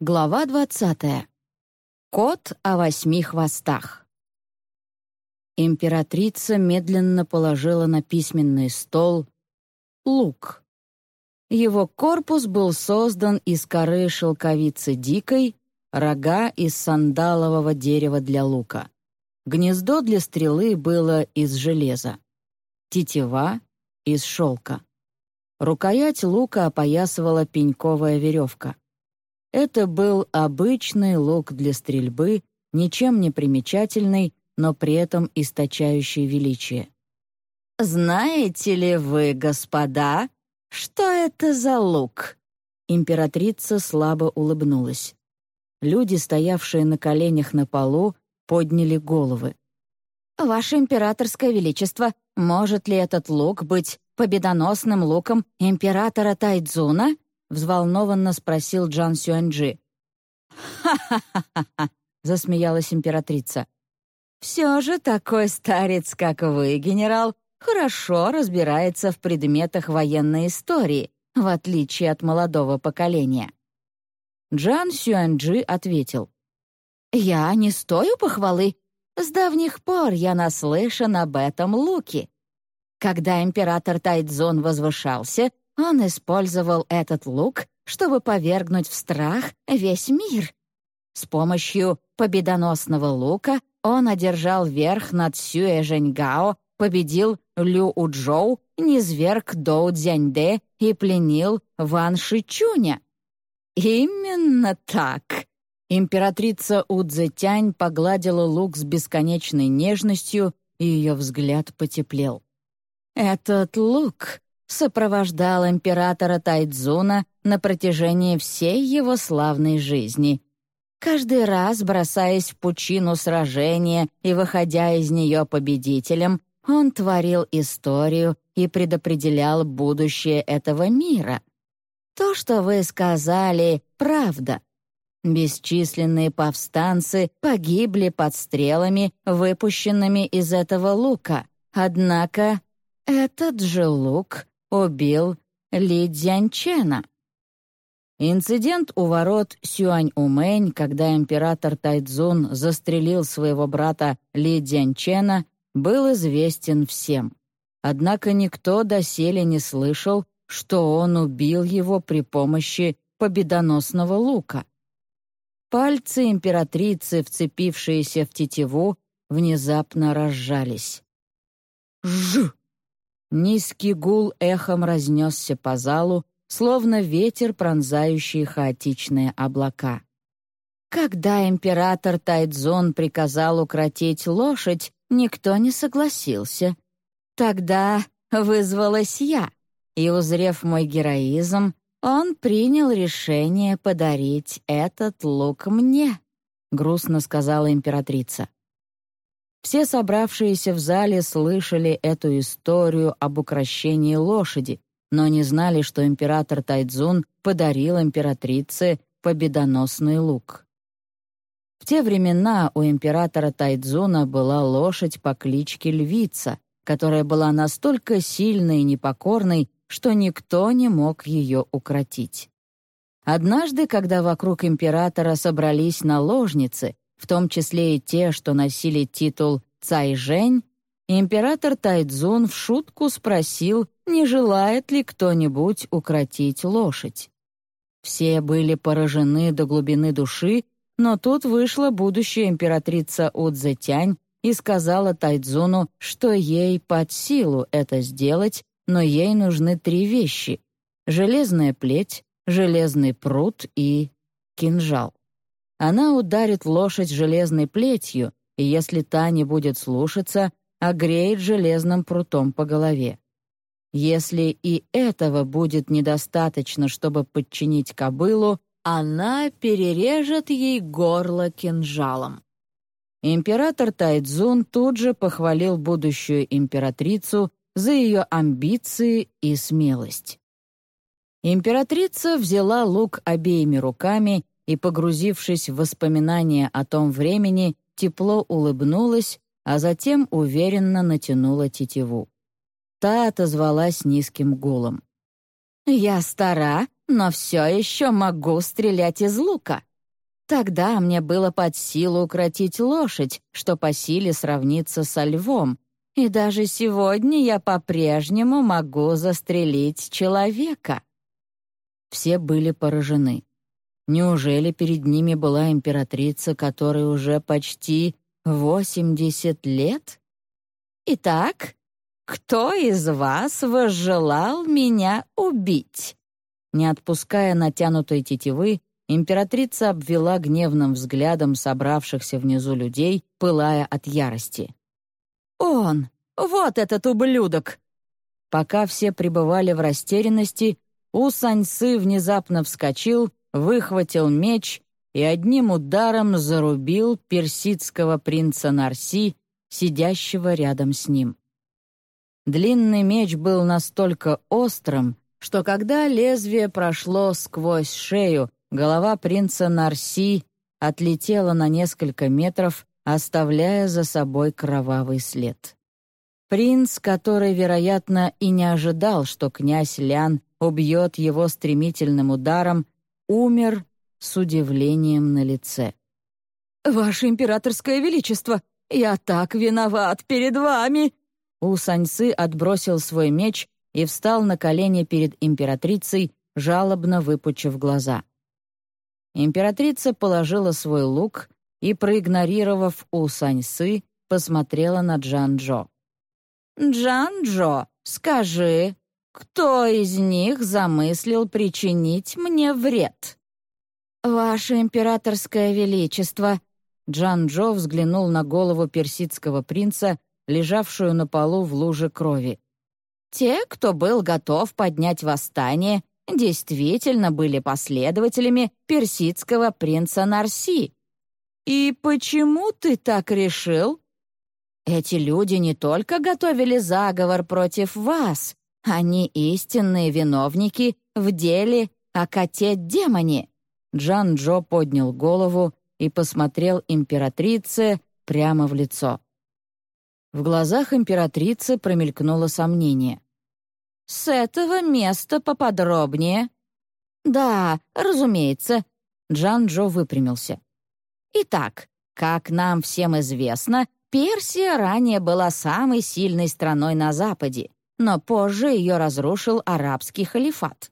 Глава двадцатая. Кот о восьми хвостах. Императрица медленно положила на письменный стол лук. Его корпус был создан из коры шелковицы дикой, рога из сандалового дерева для лука. Гнездо для стрелы было из железа. Тетива — из шелка. Рукоять лука опоясывала пеньковая веревка. Это был обычный лук для стрельбы, ничем не примечательный, но при этом источающий величие. «Знаете ли вы, господа, что это за лук?» Императрица слабо улыбнулась. Люди, стоявшие на коленях на полу, подняли головы. «Ваше императорское величество, может ли этот лук быть победоносным луком императора Тайдзуна?» — взволнованно спросил Джан Сюаньджи. «Ха-ха-ха-ха!» — засмеялась императрица. «Все же такой старец, как вы, генерал, хорошо разбирается в предметах военной истории, в отличие от молодого поколения». Джан Сюаньджи ответил. «Я не стою похвалы. С давних пор я наслышан об этом луке. Когда император Тайдзон возвышался, он использовал этот лук, чтобы повергнуть в страх весь мир. С помощью победоносного лука он одержал верх над Сюэ Жэньгао, победил Лю Уджоу, низверг Доу Цзяньде и пленил Ван Шичуня. «Именно так!» Императрица Удзетянь погладила лук с бесконечной нежностью, и ее взгляд потеплел. «Этот лук сопровождал императора Тайдзуна на протяжении всей его славной жизни. Каждый раз, бросаясь в пучину сражения и выходя из нее победителем, он творил историю и предопределял будущее этого мира. То, что вы сказали, правда. Бесчисленные повстанцы погибли под стрелами, выпущенными из этого лука. Однако этот же лук убил Ли Дзянчена. Инцидент у ворот Сюань-Умэнь, когда император Тайцзун застрелил своего брата Ли Дзянчена, был известен всем. Однако никто доселе не слышал, что он убил его при помощи победоносного лука. Пальцы императрицы, вцепившиеся в тетиву, внезапно разжались. «Жжж!» Низкий гул эхом разнесся по залу, словно ветер, пронзающий хаотичные облака. Когда император Тайдзон приказал укротить лошадь, никто не согласился. Тогда вызвалась я, и, узрев мой героизм, он принял решение подарить этот лук мне, — грустно сказала императрица. Все собравшиеся в зале слышали эту историю об укращении лошади, но не знали, что император Тайдзун подарил императрице победоносный лук. В те времена у императора Тайдзуна была лошадь по кличке Львица, которая была настолько сильной и непокорной, что никто не мог ее укротить. Однажды, когда вокруг императора собрались наложницы, в том числе и те, что носили титул Цайжэнь, император Тайцзун в шутку спросил, не желает ли кто-нибудь укротить лошадь. Все были поражены до глубины души, но тут вышла будущая императрица Удзетянь и сказала Тайцзуну, что ей под силу это сделать, но ей нужны три вещи — железная плеть, железный пруд и кинжал. Она ударит лошадь железной плетью, и если та не будет слушаться, огреет железным прутом по голове. Если и этого будет недостаточно, чтобы подчинить кобылу, она перережет ей горло кинжалом. Император Тайцзун тут же похвалил будущую императрицу за ее амбиции и смелость. Императрица взяла лук обеими руками и, погрузившись в воспоминания о том времени, тепло улыбнулась, а затем уверенно натянула тетиву. Та отозвалась низким гулом. «Я стара, но все еще могу стрелять из лука. Тогда мне было под силу укротить лошадь, что по силе сравнится со львом. И даже сегодня я по-прежнему могу застрелить человека». Все были поражены. Неужели перед ними была императрица, которой уже почти восемьдесят лет? «Итак, кто из вас возжелал меня убить?» Не отпуская натянутой тетивы, императрица обвела гневным взглядом собравшихся внизу людей, пылая от ярости. «Он! Вот этот ублюдок!» Пока все пребывали в растерянности, У Саньсы внезапно вскочил, выхватил меч и одним ударом зарубил персидского принца Нарси, сидящего рядом с ним. Длинный меч был настолько острым, что когда лезвие прошло сквозь шею, голова принца Нарси отлетела на несколько метров, оставляя за собой кровавый след. Принц, который, вероятно, и не ожидал, что князь Лян убьет его стремительным ударом, умер с удивлением на лице. «Ваше императорское величество, я так виноват перед вами!» У Саньсы отбросил свой меч и встал на колени перед императрицей, жалобно выпучив глаза. Императрица положила свой лук и, проигнорировав У Саньсы, посмотрела на Джан-Джо. «Джан-Джо, скажи, кто из них замыслил причинить мне вред?» «Ваше императорское величество!» Джан-Джо взглянул на голову персидского принца, лежавшую на полу в луже крови. Те, кто был готов поднять восстание, действительно были последователями персидского принца Нарси. И почему ты так решил? Эти люди не только готовили заговор против вас, они истинные виновники в деле о коте-демоне. Джан-Джо поднял голову и посмотрел императрице прямо в лицо. В глазах императрицы промелькнуло сомнение. «С этого места поподробнее». «Да, разумеется», — Джан-Джо выпрямился. «Итак, как нам всем известно, Персия ранее была самой сильной страной на Западе, но позже ее разрушил арабский халифат.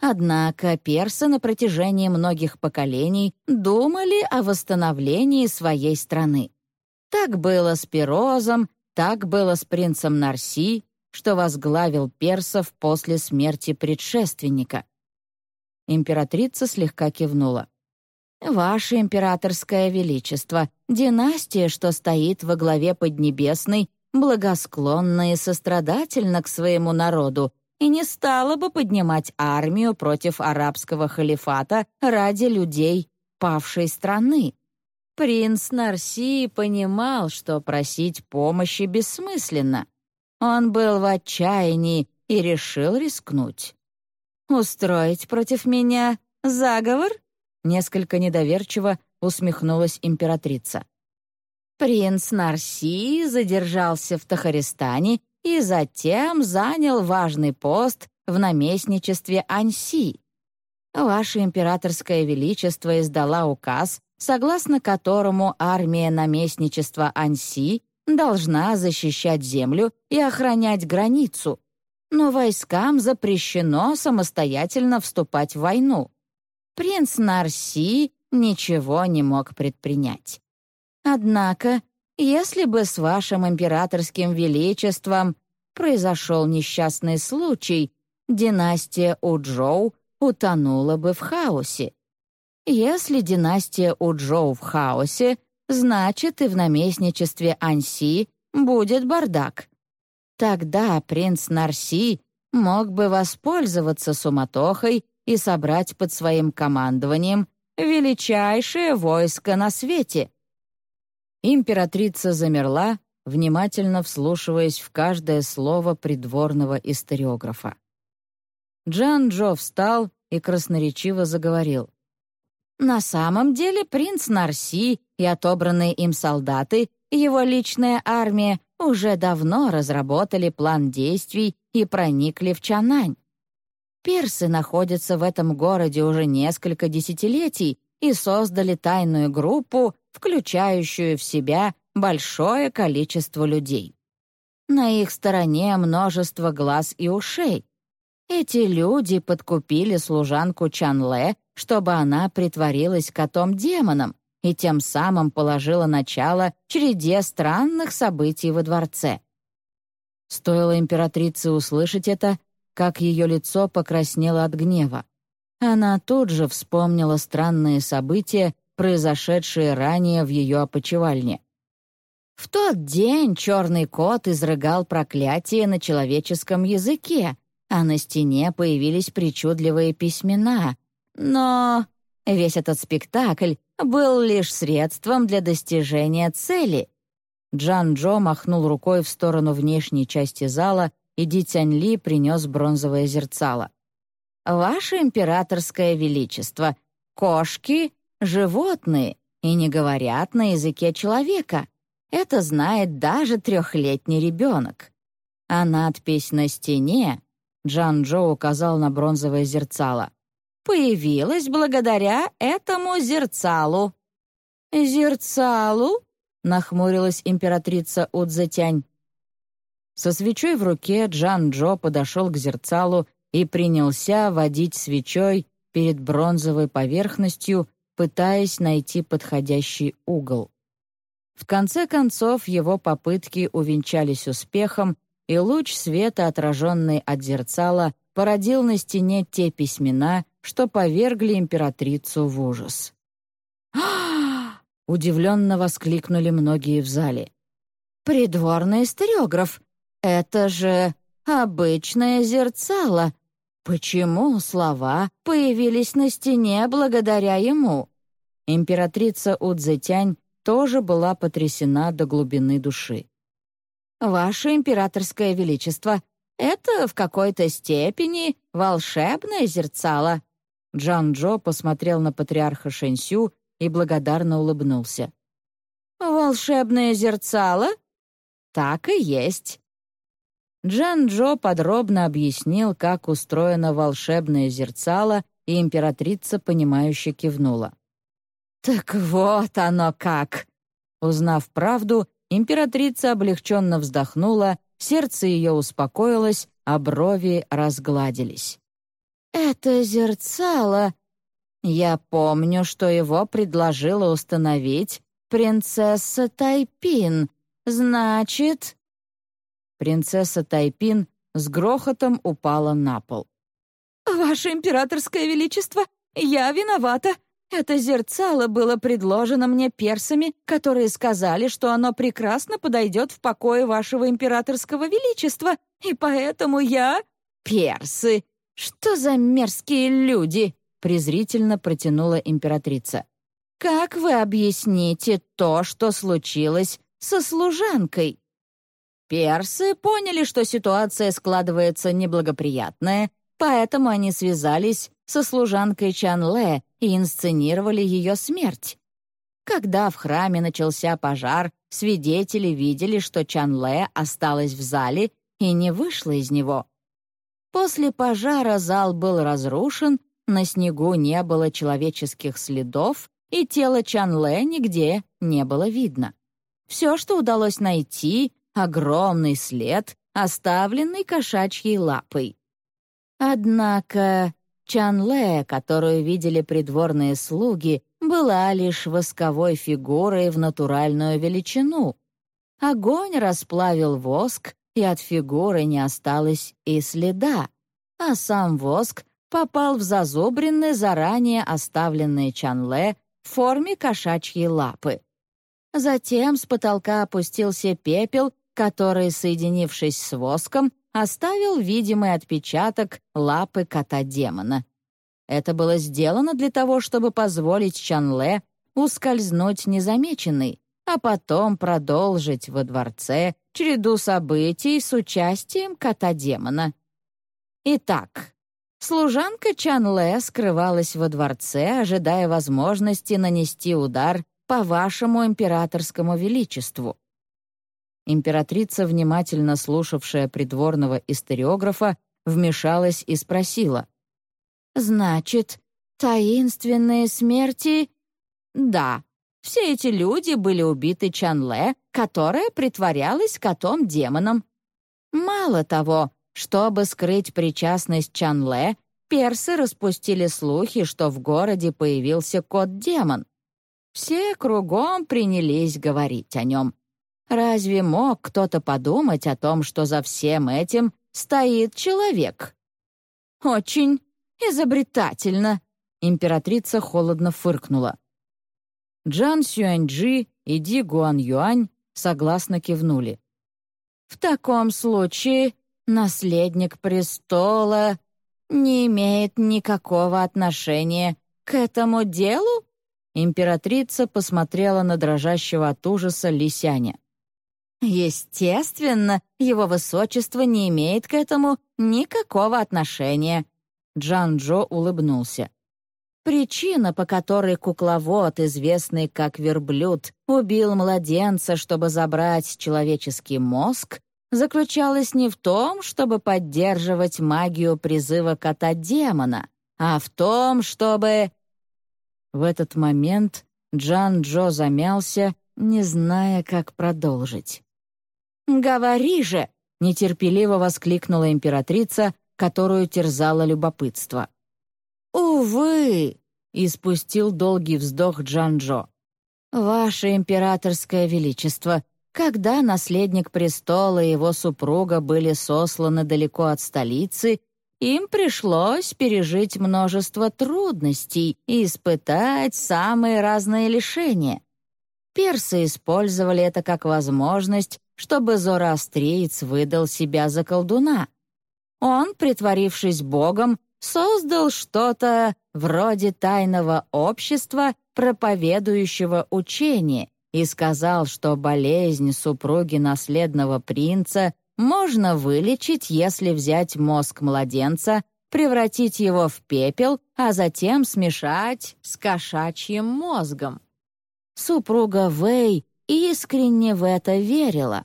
Однако персы на протяжении многих поколений думали о восстановлении своей страны. Так было с Пирозом, так было с принцем Нарси, что возглавил персов после смерти предшественника. Императрица слегка кивнула. «Ваше императорское величество, династия, что стоит во главе Поднебесной, благосклонна и сострадательна к своему народу и не стала бы поднимать армию против арабского халифата ради людей павшей страны. Принц Нарси понимал, что просить помощи бессмысленно. Он был в отчаянии и решил рискнуть. «Устроить против меня заговор?» Несколько недоверчиво усмехнулась императрица. Принц Нарси задержался в Тахаристане и затем занял важный пост в наместничестве Анси. Ваше императорское величество издала указ, согласно которому армия наместничества Анси должна защищать землю и охранять границу, но войскам запрещено самостоятельно вступать в войну. Принц Нарси ничего не мог предпринять. Однако, если бы с вашим императорским величеством произошел несчастный случай, династия Уджоу утонула бы в хаосе. Если династия Уджоу в хаосе, значит и в наместничестве Анси будет бардак. Тогда принц Нарси мог бы воспользоваться суматохой и собрать под своим командованием величайшее войско на свете. Императрица замерла, внимательно вслушиваясь в каждое слово придворного историографа. Джан Джо встал и красноречиво заговорил. На самом деле принц Нарси и отобранные им солдаты, его личная армия, уже давно разработали план действий и проникли в Чанань. Персы находятся в этом городе уже несколько десятилетий, и создали тайную группу, включающую в себя большое количество людей. На их стороне множество глаз и ушей. Эти люди подкупили служанку Чанле, чтобы она притворилась котом-демоном и тем самым положила начало череде странных событий во дворце. Стоило императрице услышать это, как ее лицо покраснело от гнева. Она тут же вспомнила странные события, произошедшие ранее в ее опочивальне. В тот день черный кот изрыгал проклятие на человеческом языке, а на стене появились причудливые письмена. Но весь этот спектакль был лишь средством для достижения цели. Джан Джо махнул рукой в сторону внешней части зала, и Ди Цянь Ли принес бронзовое зерцало. «Ваше императорское величество, кошки — животные и не говорят на языке человека. Это знает даже трехлетний ребенок. А надпись на стене Джан Джо указал на бронзовое зерцало. «Появилась благодаря этому зерцалу». «Зерцалу?» — нахмурилась императрица Удзетянь. Со свечой в руке Джан Джо подошел к зерцалу и принялся водить свечой перед бронзовой поверхностью, пытаясь найти подходящий угол. В конце концов, его попытки увенчались успехом, и луч света, отраженный от зерцала, породил на стене те письмена, что повергли императрицу в ужас. Удивленно воскликнули многие в зале. «Придворный стереограф! Это же обычное зерцало! Почему слова появились на стене благодаря ему?» Императрица Удзетянь тоже была потрясена до глубины души. «Ваше императорское величество, это в какой-то степени волшебное зерцало». Джан Джо посмотрел на патриарха Шэньсю и благодарно улыбнулся. «Волшебное зерцало?» «Так и есть». Джан Джо подробно объяснил, как устроено волшебное зерцало, и императрица, понимающе кивнула. «Так вот оно как!» Узнав правду, императрица облегченно вздохнула, сердце ее успокоилось, а брови разгладились. «Это зерцало. Я помню, что его предложила установить принцесса Тайпин. Значит...» Принцесса Тайпин с грохотом упала на пол. «Ваше императорское величество, я виновата!» Это зерцало было предложено мне персами, которые сказали, что оно прекрасно подойдет в покое вашего императорского величества, и поэтому я... Персы! Что за мерзкие люди!» — презрительно протянула императрица. «Как вы объясните то, что случилось со служанкой?» Персы поняли, что ситуация складывается неблагоприятная, поэтому они связались со служанкой Чан Лэ и инсценировали ее смерть. Когда в храме начался пожар, свидетели видели, что Чан Лэ осталась в зале и не вышла из него. После пожара зал был разрушен, на снегу не было человеческих следов, и тело Чан Лэ нигде не было видно. Все, что удалось найти — огромный след, оставленный кошачьей лапой. Однако Чанле, которую видели придворные слуги, была лишь восковой фигурой в натуральную величину. Огонь расплавил воск, и от фигуры не осталось и следа, а сам воск попал в зазубренные, заранее оставленные Чанле в форме кошачьей лапы. Затем с потолка опустился пепел, который, соединившись с воском, оставил видимый отпечаток лапы кота-демона. Это было сделано для того, чтобы позволить Чанле ускользнуть незамеченной, а потом продолжить во дворце череду событий с участием кота-демона. Итак, служанка Чанле скрывалась во дворце, ожидая возможности нанести удар по вашему императорскому величеству. Императрица, внимательно слушавшая придворного историографа, вмешалась и спросила. «Значит, Таинственные смерти? Да, все эти люди были убиты Чанле, которая притворялась котом-демоном. Мало того, чтобы скрыть причастность Чанле, персы распустили слухи, что в городе появился кот-демон. Все кругом принялись говорить о нем. Разве мог кто-то подумать о том, что за всем этим стоит человек? Очень изобретательно. Императрица холодно фыркнула. Джан Сюаньджи и Ди Гуан Юань согласно кивнули. «В таком случае наследник престола не имеет никакого отношения к этому делу?» Императрица посмотрела на дрожащего от ужаса Лисяня. «Естественно, его высочество не имеет к этому никакого отношения». Джан Джо улыбнулся. Причина, по которой кукловод, известный как верблюд, убил младенца, чтобы забрать человеческий мозг, заключалась не в том, чтобы поддерживать магию призыва кота-демона, а в том, чтобы... В этот момент Джан Джо замялся, не зная, как продолжить. «Говори же!» — нетерпеливо воскликнула императрица, которую терзало любопытство. «Увы!» — испустил долгий вздох Джанжо. «Ваше императорское величество, когда наследник престола и его супруга были сосланы далеко от столицы, им пришлось пережить множество трудностей и испытать самые разные лишения. Персы использовали это как возможность чтобы зороастриец выдал себя за колдуна. Он, притворившись богом, создал что-то вроде тайного общества, проповедующего учение, и сказал, что болезнь супруги наследного принца можно вылечить, если взять мозг младенца, превратить его в пепел, а затем смешать с кошачьим мозгом. Супруга Вэй искренне в это верила.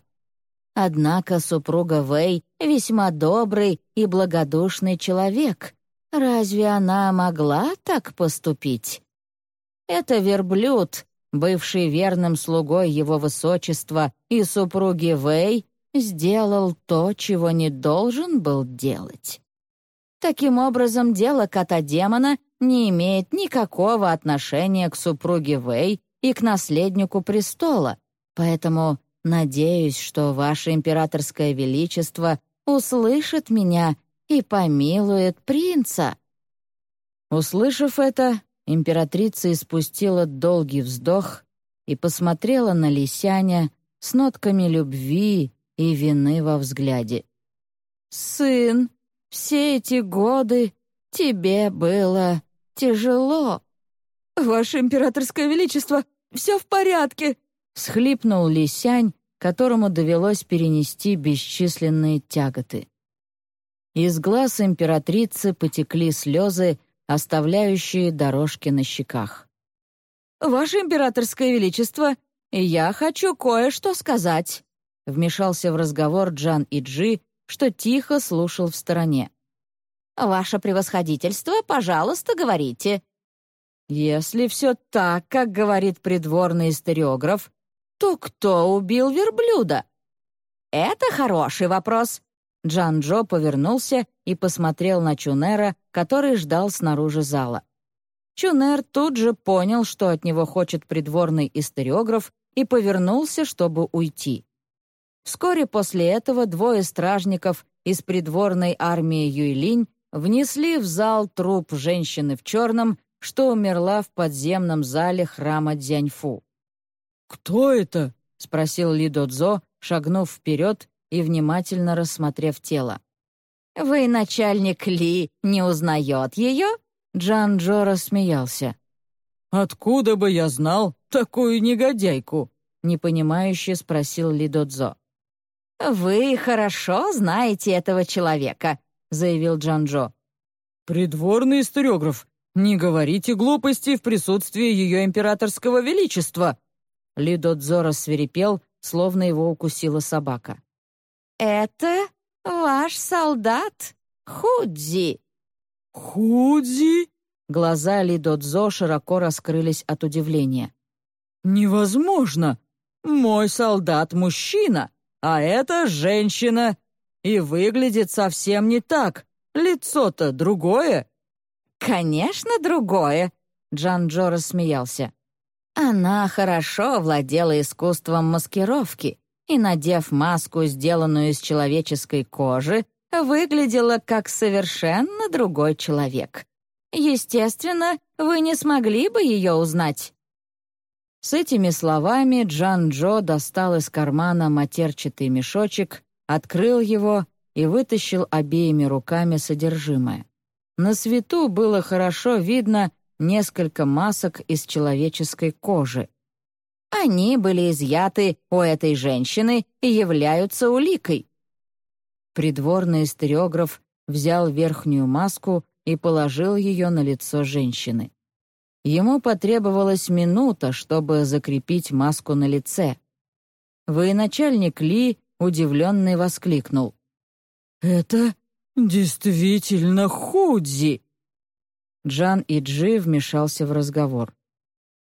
Однако супруга Вэй весьма добрый и благодушный человек. Разве она могла так поступить? Это верблюд, бывший верным слугой его высочества и супруги Вэй, сделал то, чего не должен был делать. Таким образом, дело кота-демона не имеет никакого отношения к супруге Вэй и к наследнику престола, поэтому надеюсь, что ваше императорское величество услышит меня и помилует принца». Услышав это, императрица испустила долгий вздох и посмотрела на Лисяня с нотками любви и вины во взгляде. «Сын, все эти годы тебе было тяжело». «Ваше императорское величество, все в порядке!» — схлипнул Лисянь, которому довелось перенести бесчисленные тяготы. Из глаз императрицы потекли слезы, оставляющие дорожки на щеках. «Ваше императорское величество, я хочу кое-что сказать», — вмешался в разговор Джан Иджи, что тихо слушал в стороне. «Ваше превосходительство, пожалуйста, говорите», если все так, как говорит придворный историограф, то кто убил верблюда? Это хороший вопрос. Джан Джо повернулся и посмотрел на Чунера, который ждал снаружи зала. Чунер тут же понял, что от него хочет придворный историограф, и повернулся, чтобы уйти. Вскоре после этого двое стражников из придворной армии Юйлинь внесли в зал труп женщины в черном что умерла в подземном зале храма Дзяньфу. «Кто это?» — спросил Ли Додзо, шагнув вперед и внимательно рассмотрев тело. «Вы, начальник Ли, не узнает ее?» Джан Джо рассмеялся. «Откуда бы я знал такую негодяйку?» — непонимающе спросил Ли Додзо. «Вы хорошо знаете этого человека», — заявил Джан Джо. «Придворный историограф, «Не говорите глупости в присутствии ее императорского величества!» Лидодзо рассверепел, словно его укусила собака. «Это ваш солдат, Худзи!» «Худзи?» Глаза Ли Додзо широко раскрылись от удивления. «Невозможно! Мой солдат — мужчина, а это женщина, и выглядит совсем не так. Лицо-то другое». «Конечно, другое», — Джан Джо рассмеялся. Она хорошо владела искусством маскировки и, надев маску, сделанную из человеческой кожи, выглядела как совершенно другой человек. Естественно, вы не смогли бы ее узнать. С этими словами Джан Джо достал из кармана матерчатый мешочек, открыл его и вытащил обеими руками содержимое. На свету было хорошо видно несколько масок из человеческой кожи. Они были изъяты у этой женщины и являются уликой. Придворный стереограф взял верхнюю маску и положил ее на лицо женщины. Ему потребовалась минута, чтобы закрепить маску на лице. Военачальник Ли, удивленный, воскликнул. «Это действительно Худзи!» Джан и Джи вмешался в разговор.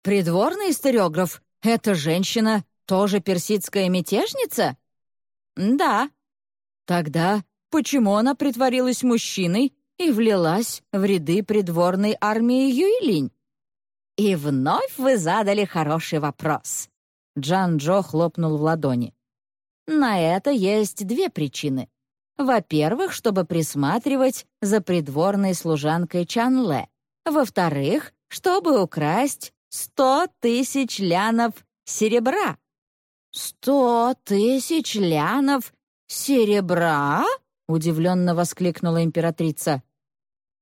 «Придворный историограф? Эта женщина тоже персидская мятежница?» «Да». «Тогда почему она притворилась мужчиной и влилась в ряды придворной армии Юйлинь?» «И вновь вы задали хороший вопрос». Джан Джо хлопнул в ладони. «На это есть две причины. Во-первых, чтобы присматривать за придворной служанкой Чанле. Во-вторых, чтобы украсть сто тысяч лянов серебра. «Сто тысяч лянов серебра?» — удивленно воскликнула императрица.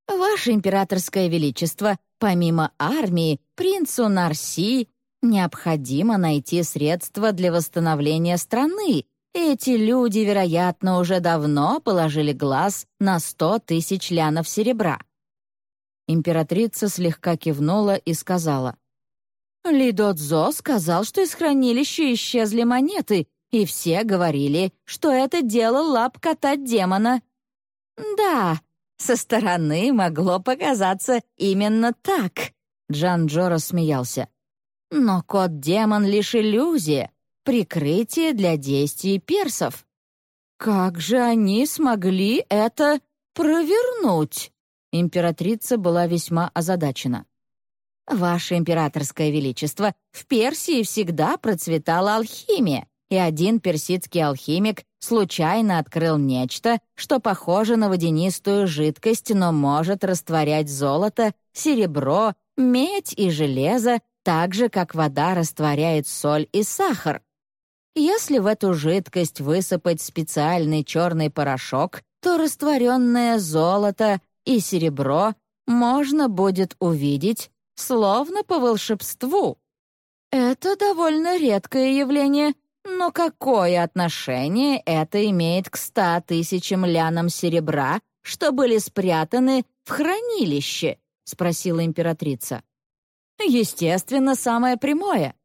«Ваше императорское величество, помимо армии, принцу Нарси необходимо найти средства для восстановления страны, эти люди, вероятно, уже давно положили глаз на сто тысяч лянов серебра. Императрица слегка кивнула и сказала. «Лидодзо сказал, что из хранилища исчезли монеты, и все говорили, что это дело лап кота демона». «Да, со стороны могло показаться именно так», — Джан Джо рассмеялся. «Но кот-демон — лишь иллюзия прикрытие для действий персов. Как же они смогли это провернуть? Императрица была весьма озадачена. «Ваше императорское величество, в Персии всегда процветала алхимия, и один персидский алхимик случайно открыл нечто, что похоже на водянистую жидкость, но может растворять золото, серебро, медь и железо, так же, как вода растворяет соль и сахар. Если в эту жидкость высыпать специальный черный порошок, то растворенное золото и серебро можно будет увидеть словно по волшебству. Это довольно редкое явление, но какое отношение это имеет к ста тысячам лянам серебра, что были спрятаны в хранилище? — спросила императрица. Естественно, самое прямое.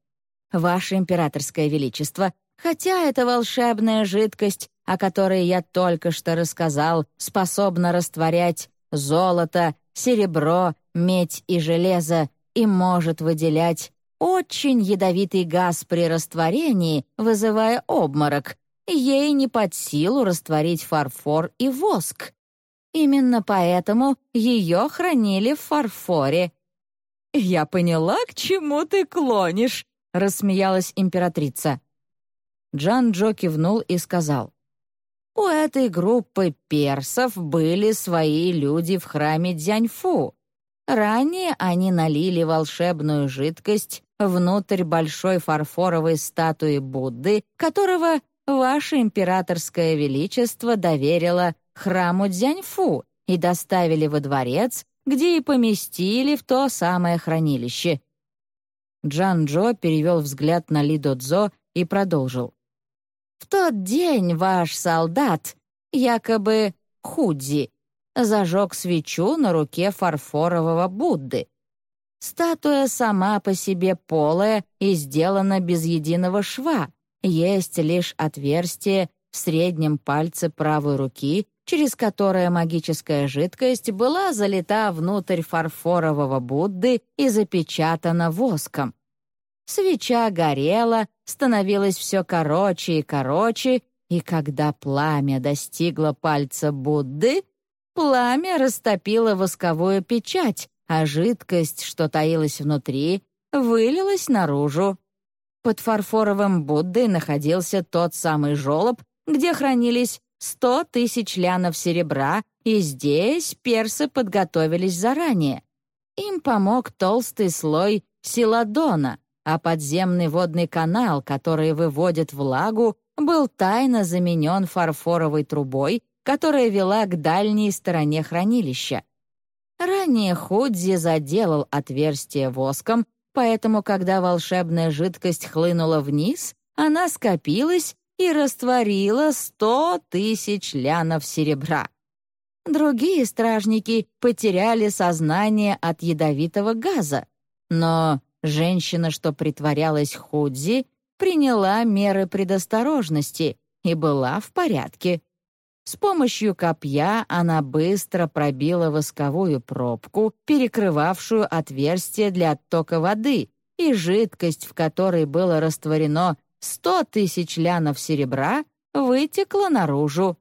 Ваше императорское величество, хотя эта волшебная жидкость, о которой я только что рассказал, способна растворять золото, серебро, медь и железо и может выделять очень ядовитый газ при растворении, вызывая обморок, ей не под силу растворить фарфор и воск. Именно поэтому ее хранили в фарфоре. «Я поняла, к чему ты клонишь», — рассмеялась императрица. Джан Джо кивнул и сказал. «У этой группы персов были свои люди в храме Дзяньфу. Ранее они налили волшебную жидкость внутрь большой фарфоровой статуи Будды, которого Ваше императорское величество доверило храму Дзяньфу и доставили во дворец, где и поместили в то самое хранилище. Джан Джо перевел взгляд на Ли Додзо и продолжил. «В тот день ваш солдат, якобы Худзи, зажег свечу на руке фарфорового Будды. Статуя сама по себе полая и сделана без единого шва, есть лишь отверстие в среднем пальце правой руки, через которое магическая жидкость была залита внутрь фарфорового Будды и запечатана воском. Свеча горела, становилась все короче и короче, и когда пламя достигло пальца Будды, пламя растопило восковую печать, а жидкость, что таилась внутри, вылилась наружу. Под фарфоровым Буддой находился тот самый жолоб, где хранились сто тысяч лянов серебра, и здесь персы подготовились заранее. Им помог толстый слой силадона, а подземный водный канал, который выводит влагу, был тайно заменен фарфоровой трубой, которая вела к дальней стороне хранилища. Ранее Худзи заделал отверстие воском, поэтому, когда волшебная жидкость хлынула вниз, она скопилась и растворила сто тысяч лянов серебра. Другие стражники потеряли сознание от ядовитого газа, но женщина, что притворялась Худзи, приняла меры предосторожности и была в порядке. С помощью копья она быстро пробила восковую пробку, перекрывавшую отверстие для оттока воды, и жидкость, в которой было растворено сто тысяч лянов серебра, вытекла наружу.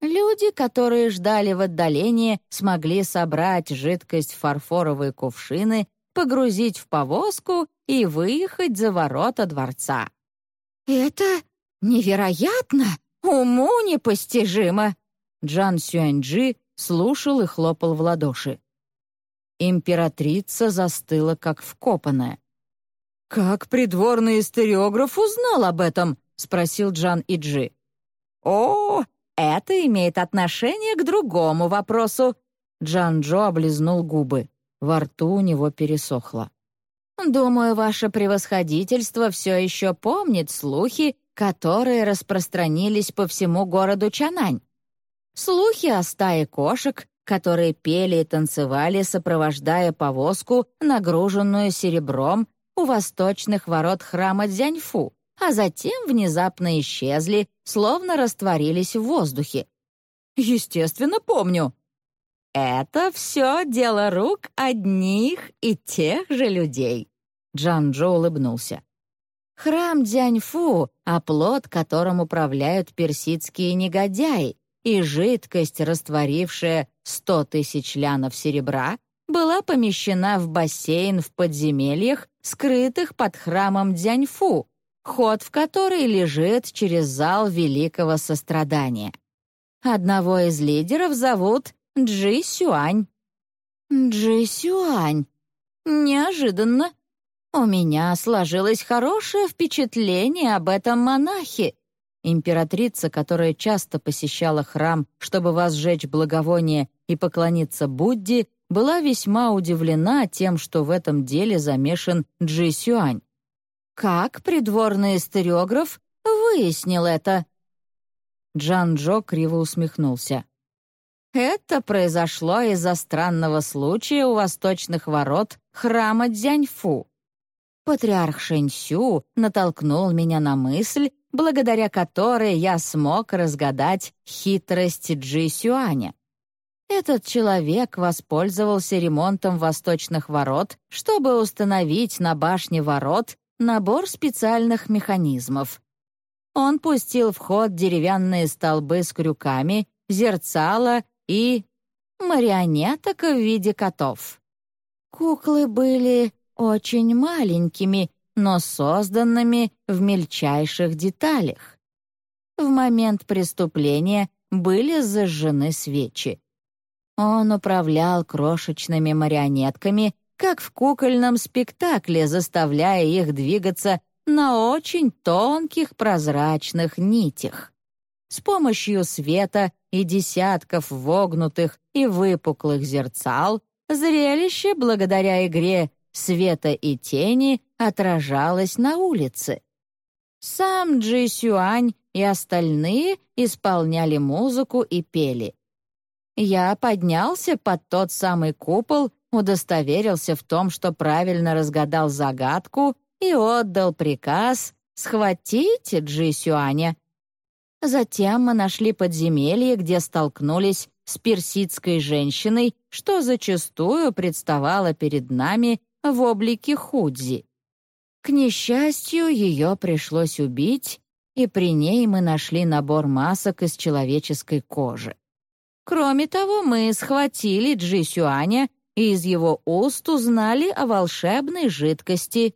Люди, которые ждали в отдалении, смогли собрать жидкость в фарфоровые кувшины, погрузить в повозку и выехать за ворота дворца. «Это невероятно! Уму непостижимо!» Джан Сюаньджи слушал и хлопал в ладоши. Императрица застыла, как вкопанная. «Как придворный историограф узнал об этом?» — спросил Джан Иджи. «О, это имеет отношение к другому вопросу». Джан Джо облизнул губы. Во рту у него пересохло. «Думаю, ваше превосходительство все еще помнит слухи, которые распространились по всему городу Чанань. Слухи о стае кошек, которые пели и танцевали, сопровождая повозку, нагруженную серебром у восточных ворот храма Дзяньфу, а затем внезапно исчезли, словно растворились в воздухе. «Естественно, помню». «Это все дело рук одних и тех же людей», — Джан-Джо улыбнулся. «Храм Дзяньфу — оплот, которым управляют персидские негодяи, и жидкость, растворившая сто тысяч лянов серебра, была помещена в бассейн в подземельях, скрытых под храмом Дзяньфу, ход в который лежит через зал великого сострадания. Одного из лидеров зовут Джи Сюань. Джи Сюань. Неожиданно. У меня сложилось хорошее впечатление об этом монахе. Императрица, которая часто посещала храм, чтобы возжечь благовоние и поклониться Будде, была весьма удивлена тем, что в этом деле замешан Джи Сюань. Как придворный историограф выяснил это? Джан Джо криво усмехнулся. Это произошло из-за странного случая у восточных ворот храма Дзяньфу. Патриарх Шэньсю натолкнул меня на мысль, благодаря которой я смог разгадать хитрость Джи Сюаня. Этот человек воспользовался ремонтом восточных ворот, чтобы установить на башне ворот набор специальных механизмов. Он пустил в ход деревянные столбы с крюками, зерцало и марионеток в виде котов. Куклы были очень маленькими, но созданными в мельчайших деталях. В момент преступления были зажжены свечи. Он управлял крошечными марионетками, как в кукольном спектакле, заставляя их двигаться на очень тонких прозрачных нитях. С помощью света и десятков вогнутых и выпуклых зерцал зрелище, благодаря игре света и тени, отражалось на улице. Сам Джи Сюань и остальные исполняли музыку и пели. Я поднялся под тот самый купол, удостоверился в том, что правильно разгадал загадку и отдал приказ схватить Джи Сюаня. Затем мы нашли подземелье, где столкнулись с персидской женщиной, что зачастую представало перед нами в облике Худзи. К несчастью, ее пришлось убить, и при ней мы нашли набор масок из человеческой кожи. Кроме того, мы схватили Джи Сюаня и из его уст узнали о волшебной жидкости.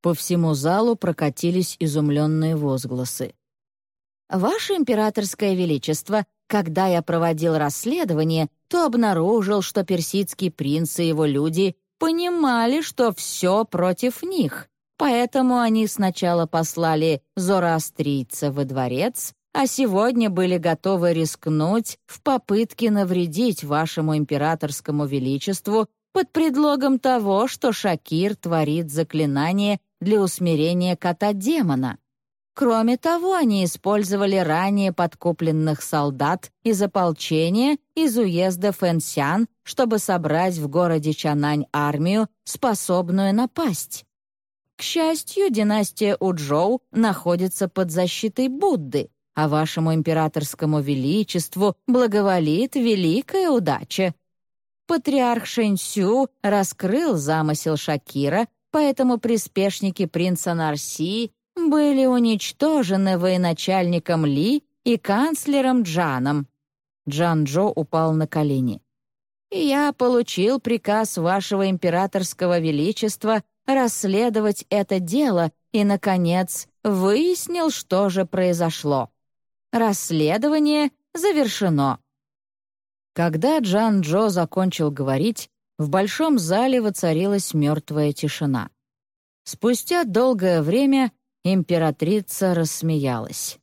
По всему залу прокатились изумленные возгласы. «Ваше императорское величество, когда я проводил расследование, то обнаружил, что персидский принц и его люди понимали, что все против них, поэтому они сначала послали зороастрийца во дворец, а сегодня были готовы рискнуть в попытке навредить вашему императорскому величеству под предлогом того, что Шакир творит заклинание для усмирения кота-демона. Кроме того, они использовали ранее подкупленных солдат из ополчения из уезда Фэнсян, чтобы собрать в городе Чанань армию, способную напасть. К счастью, династия Уджоу находится под защитой Будды, а вашему императорскому величеству благоволит великая удача. Патриарх Шэньсю раскрыл замысел Шакира, поэтому приспешники принца Нарси были уничтожены военачальником Ли и канцлером Джаном. Джан Джо упал на колени. «Я получил приказ вашего императорского величества расследовать это дело и, наконец, выяснил, что же произошло. Расследование завершено». Когда Джан Джо закончил говорить, в большом зале воцарилась мертвая тишина. Спустя долгое время Императрица рассмеялась.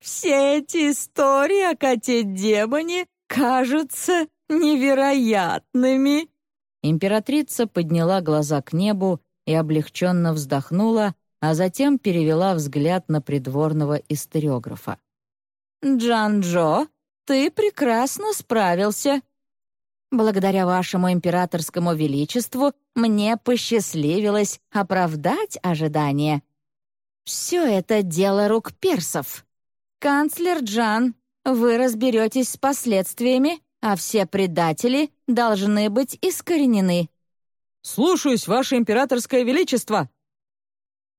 «Все эти истории о коте-демоне кажутся невероятными!» Императрица подняла глаза к небу и облегченно вздохнула, а затем перевела взгляд на придворного историографа. «Джан-Джо, ты прекрасно справился. Благодаря вашему императорскому величеству мне посчастливилось оправдать ожидания. Все это дело рук персов. Канцлер Джан, вы разберетесь с последствиями, а все предатели должны быть искоренены». «Слушаюсь, ваше императорское величество!»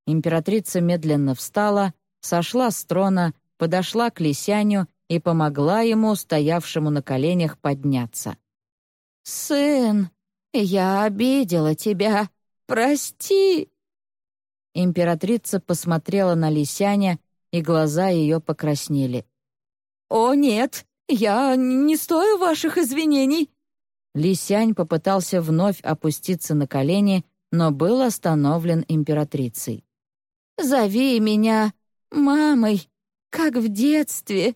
Императрица медленно встала, сошла с трона, подошла к Лисяню и помогла ему, стоявшему на коленях, подняться. «Сын, я обидела тебя. Прости!» Императрица посмотрела на Лисяня, и глаза ее покраснели. «О, нет, я не стою ваших извинений!» Лисянь попытался вновь опуститься на колени, но был остановлен императрицей. «Зови меня мамой, как в детстве!»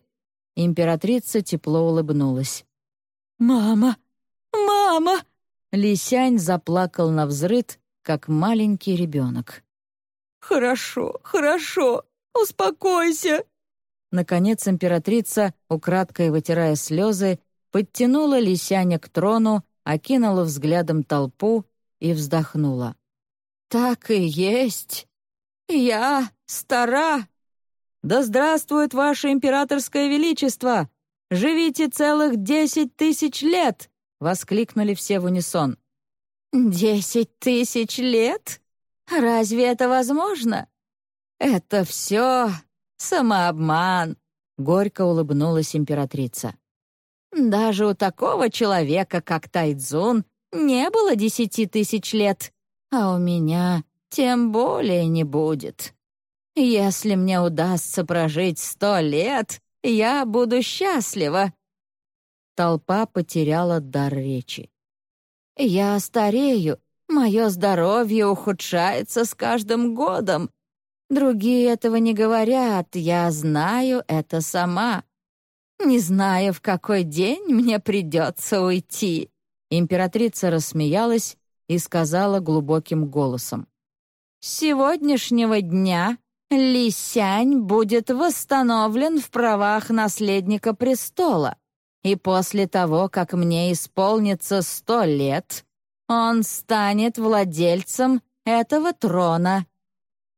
Императрица тепло улыбнулась. «Мама! Мама!» Лисянь заплакал на взрыд, как маленький ребенок. «Хорошо, хорошо, успокойся!» Наконец императрица, украдкой вытирая слезы, подтянула Лисяня к трону, окинула взглядом толпу и вздохнула. «Так и есть. Я стара. Да здравствует ваше императорское величество! Живите целых десять тысяч лет!» — воскликнули все в унисон. «Десять тысяч лет?» Разве это возможно? Это все самообман, горько улыбнулась императрица. Даже у такого человека, как Тайцзун, не было десяти тысяч лет, а у меня тем более не будет. Если мне удастся прожить сто лет, я буду счастлива. Толпа потеряла дар речи. Я старею, Мое здоровье ухудшается с каждым годом. Другие этого не говорят, я знаю это сама. Не знаю, в какой день мне придется уйти». Императрица рассмеялась и сказала глубоким голосом. «С сегодняшнего дня Ли Сянь будет восстановлен в правах наследника престола, и после того, как мне исполнится сто лет, он станет владельцем этого трона.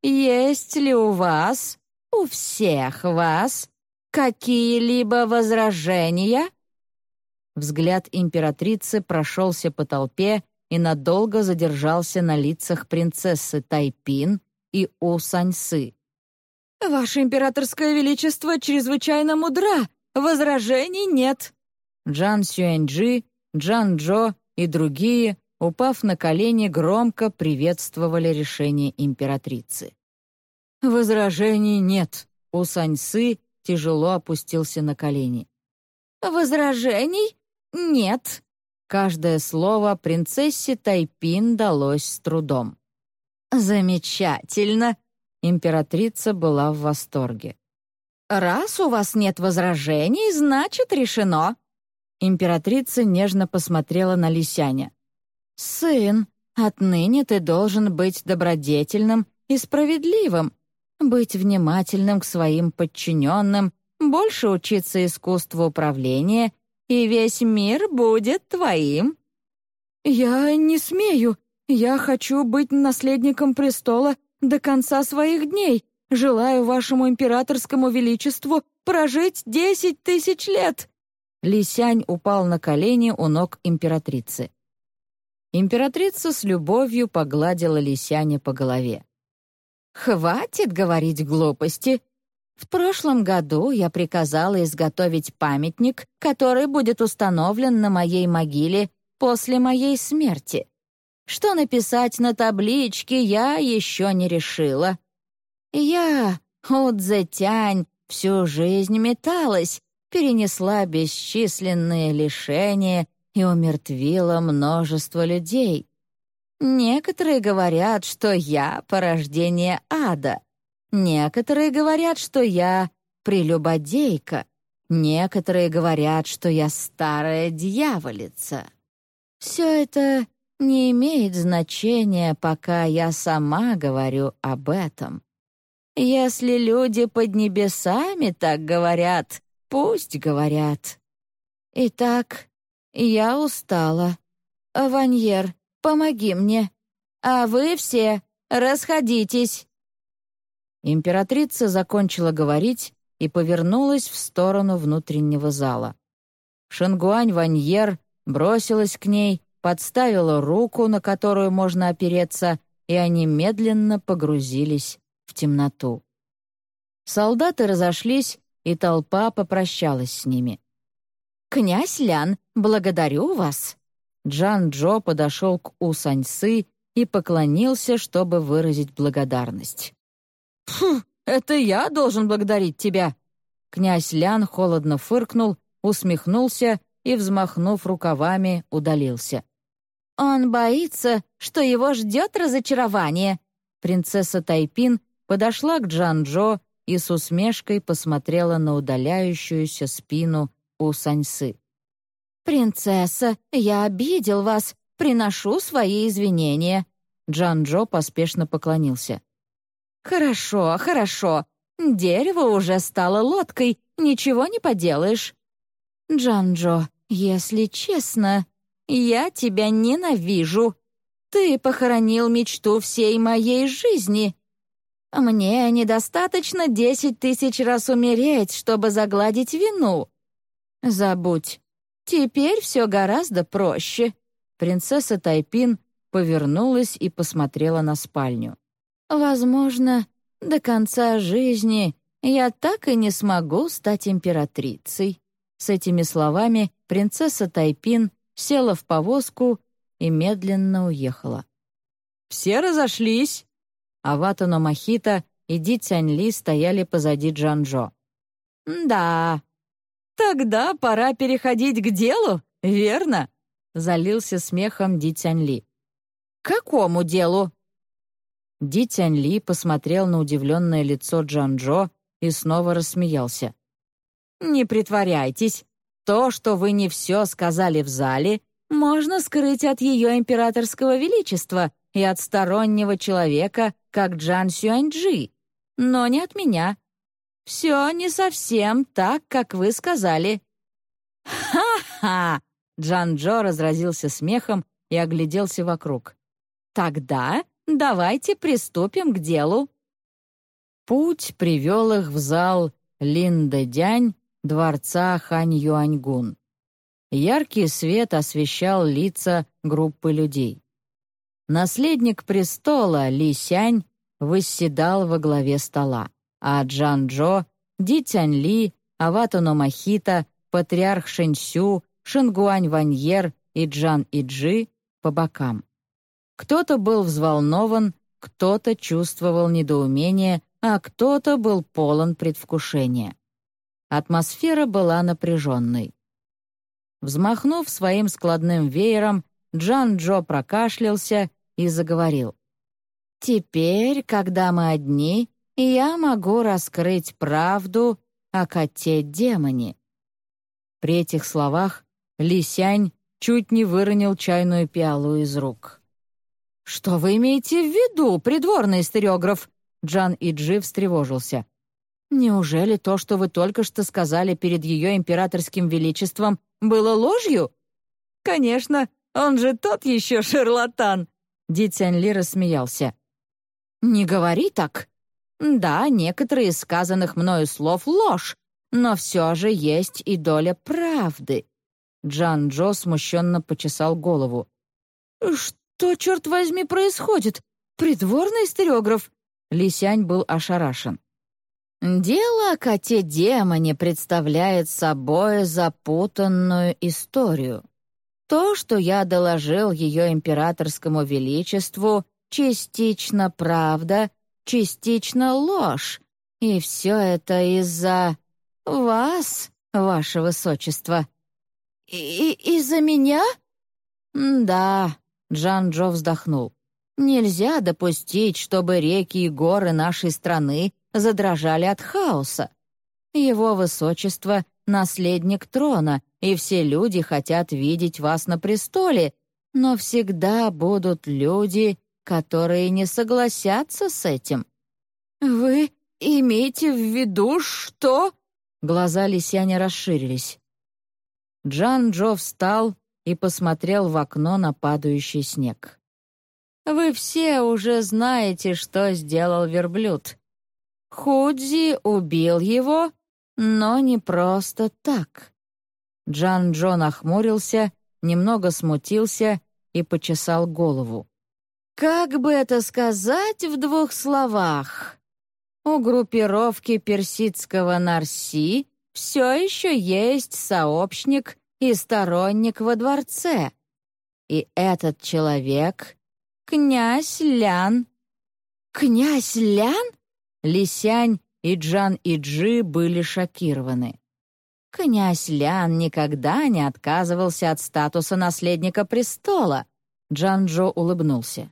Есть ли у вас у всех вас какие-либо возражения?» Взгляд императрицы прошелся по толпе и надолго задержался на лицах принцессы Тайпин и У Саньсы. «Ваше императорское величество чрезвычайно мудра! Возражений нет!» Джан Сюэньджи, Джан Джо и другие, упав на колени, громко приветствовали решение императрицы. «Возражений нет!» У Саньсы тяжело опустился на колени. «Возражений нет!» Каждое слово принцессе Тайпин далось с трудом. «Замечательно!» Императрица была в восторге. «Раз у вас нет возражений, значит, решено!» Императрица нежно посмотрела на Лисяня. «Сын, отныне ты должен быть добродетельным и справедливым, быть внимательным к своим подчиненным, больше учиться искусству управления и весь мир будет твоим». «Я не смею. Я хочу быть наследником престола до конца своих дней. Желаю вашему императорскому величеству прожить десять тысяч лет». Лисянь упал на колени у ног императрицы. Императрица с любовью погладила Лисяня по голове. «Хватит говорить глупости. В прошлом году я приказала изготовить памятник, который будет установлен на моей могиле после моей смерти. Что написать на табличке, я еще не решила. Я, Удзетянь, всю жизнь металась, перенесла бесчисленные лишения и умертвила множество людей. Некоторые говорят, что я порождение ада, Некоторые говорят, что я прелюбодейка. Некоторые говорят, что я старая дьяволица. Все это не имеет значения, пока я сама говорю об этом. Если люди под небесами так говорят, пусть говорят. Итак, я устала. Ваньер, помоги мне. А вы все расходитесь. Императрица закончила говорить и повернулась в сторону внутреннего зала. Шангуань Ваньер бросилась к ней, подставила руку, на которую можно опереться, и они медленно погрузились в темноту. Солдаты разошлись, и толпа попрощалась с ними. «Князь Лян, благодарю вас!» Джан Джо подошел к У Саньсы и поклонился, чтобы выразить благодарность. «Фу, это я должен благодарить тебя!» Князь Лян холодно фыркнул, усмехнулся и, взмахнув рукавами, удалился. «Он боится, что его ждет разочарование!» Принцесса Тайпин подошла к Джан-Джо и с усмешкой посмотрела на удаляющуюся спину у Саньсы. «Принцесса, я обидел вас. Приношу свои извинения». Джан-Джо поспешно поклонился. «Хорошо, хорошо. Дерево уже стало лодкой, ничего не поделаешь». «Джанджо, если честно, я тебя ненавижу. Ты похоронил мечту всей моей жизни. Мне недостаточно десять тысяч раз умереть, чтобы загладить вину. Забудь. Теперь все гораздо проще». Принцесса Тайпин повернулась и посмотрела на спальню. Возможно, до конца жизни я так и не смогу стать императрицей». С этими словами принцесса Тайпин села в повозку и медленно уехала. «Все разошлись!» Аватано Махита и Ди Цяньли стояли позади Джанжо. «Да, тогда пора переходить к делу, верно?» Залился смехом Ди Цяньли. «Какому делу?» Ди Тянь посмотрел на удивленное лицо Джанжо и снова рассмеялся. «Не притворяйтесь. То, что вы не все сказали в зале, можно скрыть от ее императорского величества и от стороннего человека, как Джан Сюаньджи, но не от меня. Все не совсем так, как вы сказали». «Ха-ха!» Джан Джо разразился смехом и огляделся вокруг. «Тогда Давайте приступим к делу». Путь привел их в зал Линда-дянь дворца Хань-Юаньгун. Яркий свет освещал лица группы людей. Наследник престола Ли Сянь восседал во главе стола, а Джан Джо, Ди Цянь Ли, Аватано Махита, патриарх Шэньсю, Шингуань Ваньер и Джан Иджи по бокам. Кто-то был взволнован, кто-то чувствовал недоумение, а кто-то был полон предвкушения. Атмосфера была напряженной. Взмахнув своим складным веером, Джан Джо прокашлялся и заговорил. «Теперь, когда мы одни, я могу раскрыть правду о коте-демоне». При этих словах Лисянь чуть не выронил чайную пиалу из рук. «Что вы имеете в виду, придворный стереограф?» Джан Иджи встревожился. «Неужели то, что вы только что сказали перед ее императорским величеством, было ложью?» «Конечно, он же тот еще шарлатан!» Ди Цяньли рассмеялся. «Не говори так. Да, некоторые из сказанных мною слов — ложь, но все же есть и доля правды». Джан Джо смущенно почесал голову. «Что, черт возьми, происходит? Придворный стереограф?» Лисянь был ошарашен. «Дело о коте-демоне представляет собой запутанную историю. То, что я доложил ее императорскому величеству, частично правда, частично ложь, и все это из-за вас, ваше высочество». «И из-за меня?» «Да», — Джан Джо вздохнул. «Нельзя допустить, чтобы реки и горы нашей страны задрожали от хаоса. Его высочество — наследник трона, и все люди хотят видеть вас на престоле, но всегда будут люди, которые не согласятся с этим». «Вы имеете в виду, что...» Глаза Лисяня расширились. Джан Джо встал и посмотрел в окно на падающий снег. «Вы все уже знаете, что сделал верблюд. Худзи убил его, но не просто так». Джан Джо нахмурился, немного смутился и почесал голову. «Как бы это сказать в двух словах?» У группировки персидского Нарси все еще есть сообщник и сторонник во дворце. И этот человек — князь Лян. «Князь Лян?» Лисянь и Джан Иджи были шокированы. Князь Лян никогда не отказывался от статуса наследника престола. Джан-Джо улыбнулся.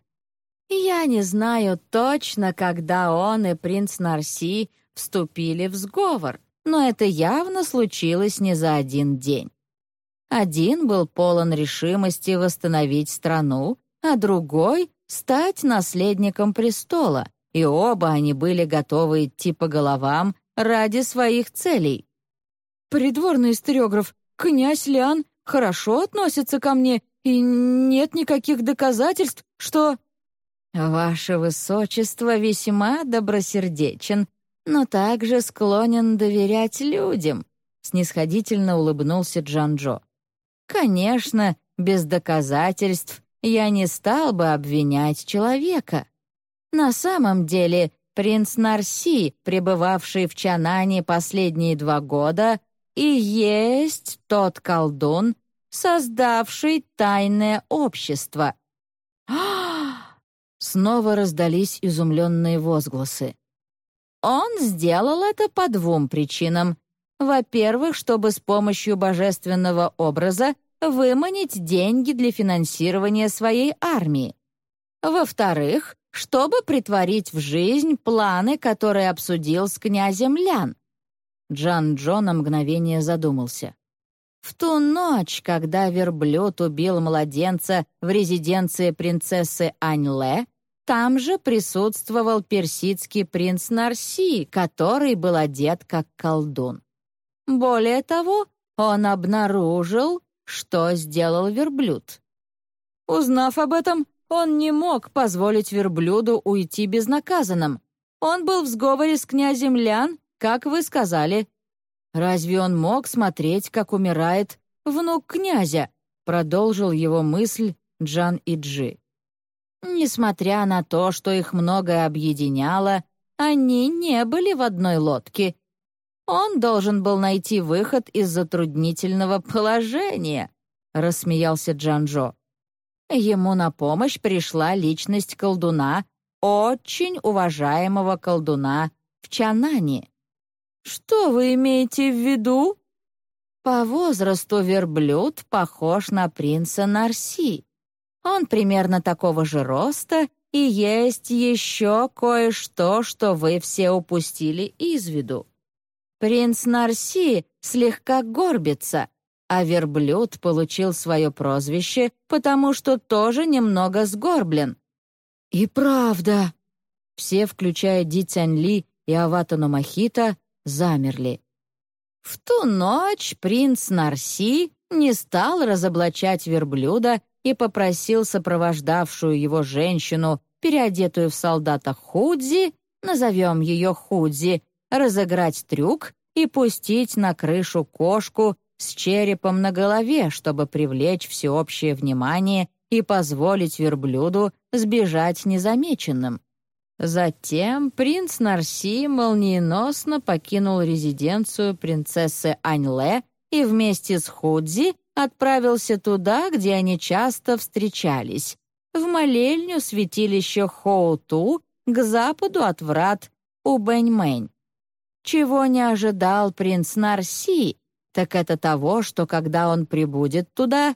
«Я не знаю точно, когда он и принц Нарси вступили в сговор, но это явно случилось не за один день. Один был полон решимости восстановить страну, а другой — стать наследником престола, и оба они были готовы идти по головам ради своих целей. «Придворный историограф, князь Лиан хорошо относится ко мне, и нет никаких доказательств, что...» «Ваше высочество весьма добросердечен но также склонен доверять людям», — снисходительно улыбнулся Джанжо. «Конечно, без доказательств я не стал бы обвинять человека. На самом деле, принц Нарси, пребывавший в Чанане последние два года, и есть тот колдун, создавший тайное общество». Снова раздались изумленные возгласы. Он сделал это по двум причинам. Во-первых, чтобы с помощью божественного образа выманить деньги для финансирования своей армии. Во-вторых, чтобы притворить в жизнь планы, которые обсудил с князем Лян. Джан Джо на мгновение задумался. В ту ночь, когда верблюд убил младенца в резиденции принцессы Аньле, там же присутствовал персидский принц Нарси, который был одет как колдун. Более того, он обнаружил, что сделал верблюд. Узнав об этом, он не мог позволить верблюду уйти безнаказанным. Он был в сговоре с князем Лян, как вы сказали. Разве он мог смотреть, как умирает внук князя?» Продолжил его мысль Джан Иджи. Несмотря на то, что их многое объединяло, они не были в одной лодке. Он должен был найти выход из затруднительного положения, рассмеялся Джанжо. Ему на помощь пришла личность колдуна, очень уважаемого колдуна в Чанане. Что вы имеете в виду? По возрасту верблюд похож на принца Нарси. Он примерно такого же роста, и есть еще кое-что, что вы все упустили из виду. Принц Нарси слегка горбится, а верблюд получил свое прозвище, потому что тоже немного сгорблен. И правда. Все, включая Ди Цянь Ли и Аватану Махита, замерли. В ту ночь принц Нарси не стал разоблачать верблюда и попросил сопровождавшую его женщину, переодетую в солдата Худзи, назовем ее Худзи, разыграть трюк и пустить на крышу кошку с черепом на голове, чтобы привлечь всеобщее внимание и позволить верблюду сбежать незамеченным. Затем принц Нарси молниеносно покинул резиденцию принцессы Аньле и вместе с Худзи отправился туда, где они часто встречались, в молельню святилища Хоуту к западу от врат Убэньмэнь. Чего не ожидал принц Нарси, так это того, что когда он прибудет туда,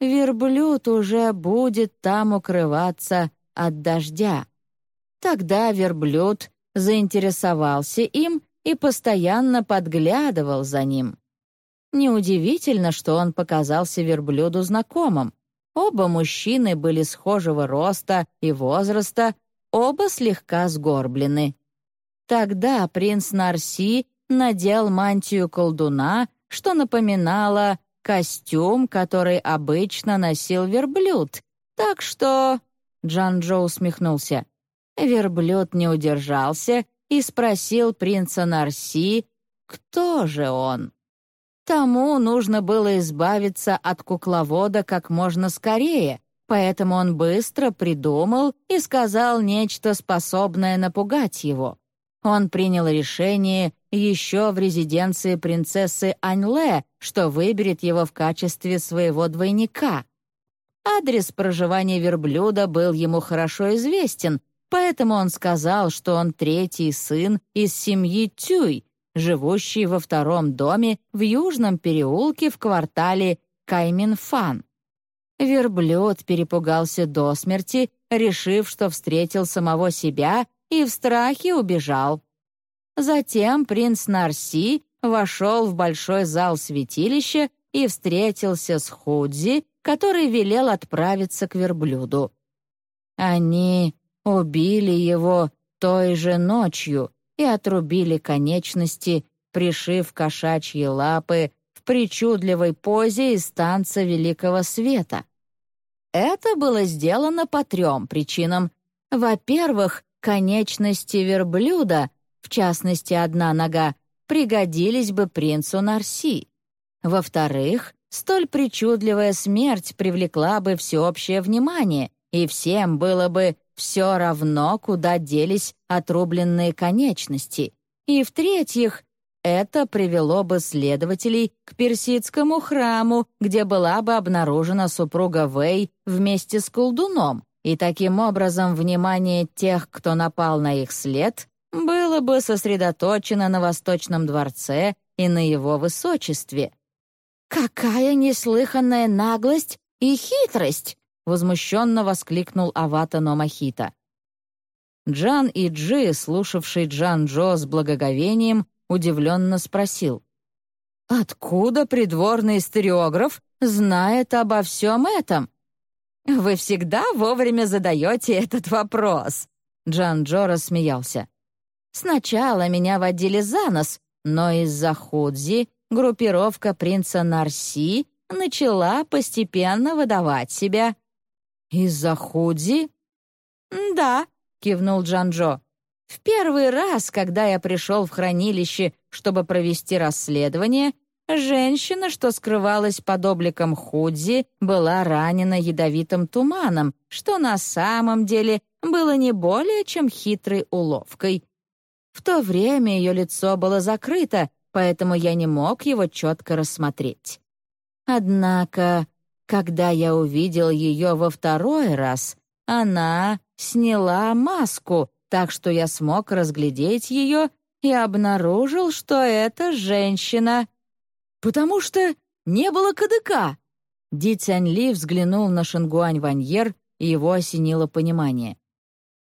верблюд уже будет там укрываться от дождя. Тогда верблюд заинтересовался им и постоянно подглядывал за ним. Неудивительно, что он показался верблюду знакомым. Оба мужчины были схожего роста и возраста, оба слегка сгорблены. Тогда принц Нарси надел мантию колдуна, что напоминало костюм, который обычно носил верблюд. Так что... Джан-Джо усмехнулся. Верблюд не удержался и спросил принца Нарси, кто же он. Тому нужно было избавиться от кукловода как можно скорее, поэтому он быстро придумал и сказал нечто способное напугать его. Он принял решение еще в резиденции принцессы Аньле, что выберет его в качестве своего двойника. Адрес проживания верблюда был ему хорошо известен, Поэтому он сказал, что он третий сын из семьи Тюй, живущий во втором доме в южном переулке в квартале Кайминфан. Верблюд перепугался до смерти, решив, что встретил самого себя, и в страхе убежал. Затем принц Нарси вошел в большой зал святилища и встретился с Худзи, который велел отправиться к верблюду. Они Убили его той же ночью и отрубили конечности, пришив кошачьи лапы в причудливой позе из танца Великого Света. Это было сделано по трем причинам. Во-первых, конечности верблюда, в частности, одна нога, пригодились бы принцу Нарси. Во-вторых, столь причудливая смерть привлекла бы всеобщее внимание, и всем было бы все равно, куда делись отрубленные конечности. И, в-третьих, это привело бы следователей к персидскому храму, где была бы обнаружена супруга Вэй вместе с колдуном, и таким образом внимание тех, кто напал на их след, было бы сосредоточено на Восточном дворце и на его высочестве. «Какая неслыханная наглость и хитрость!» Возмущенно воскликнул Авата Номахита. Джан и Джи, слушавший Джан Джо с благоговением, удивленно спросил. «Откуда придворный стереограф знает обо всем этом?» «Вы всегда вовремя задаете этот вопрос», — Джан Джо рассмеялся. «Сначала меня водили за нос, но из-за Худзи группировка принца Нарси начала постепенно выдавать себя. «Из-за Худзи?» «Да», — кивнул Джанжо. В первый раз, когда я пришел в хранилище, чтобы провести расследование, женщина, что скрывалась под обликом Худзи, была ранена ядовитым туманом, что на самом деле было не более чем хитрой уловкой. В то время ее лицо было закрыто, поэтому я не мог его четко рассмотреть. Однако, когда я увидел ее во второй раз, она сняла маску, так что я смог разглядеть ее и обнаружил, что это женщина. «Потому что не было КДК!» Ди Цянь Ли взглянул на Шингуань Ваньер, и его осенило понимание.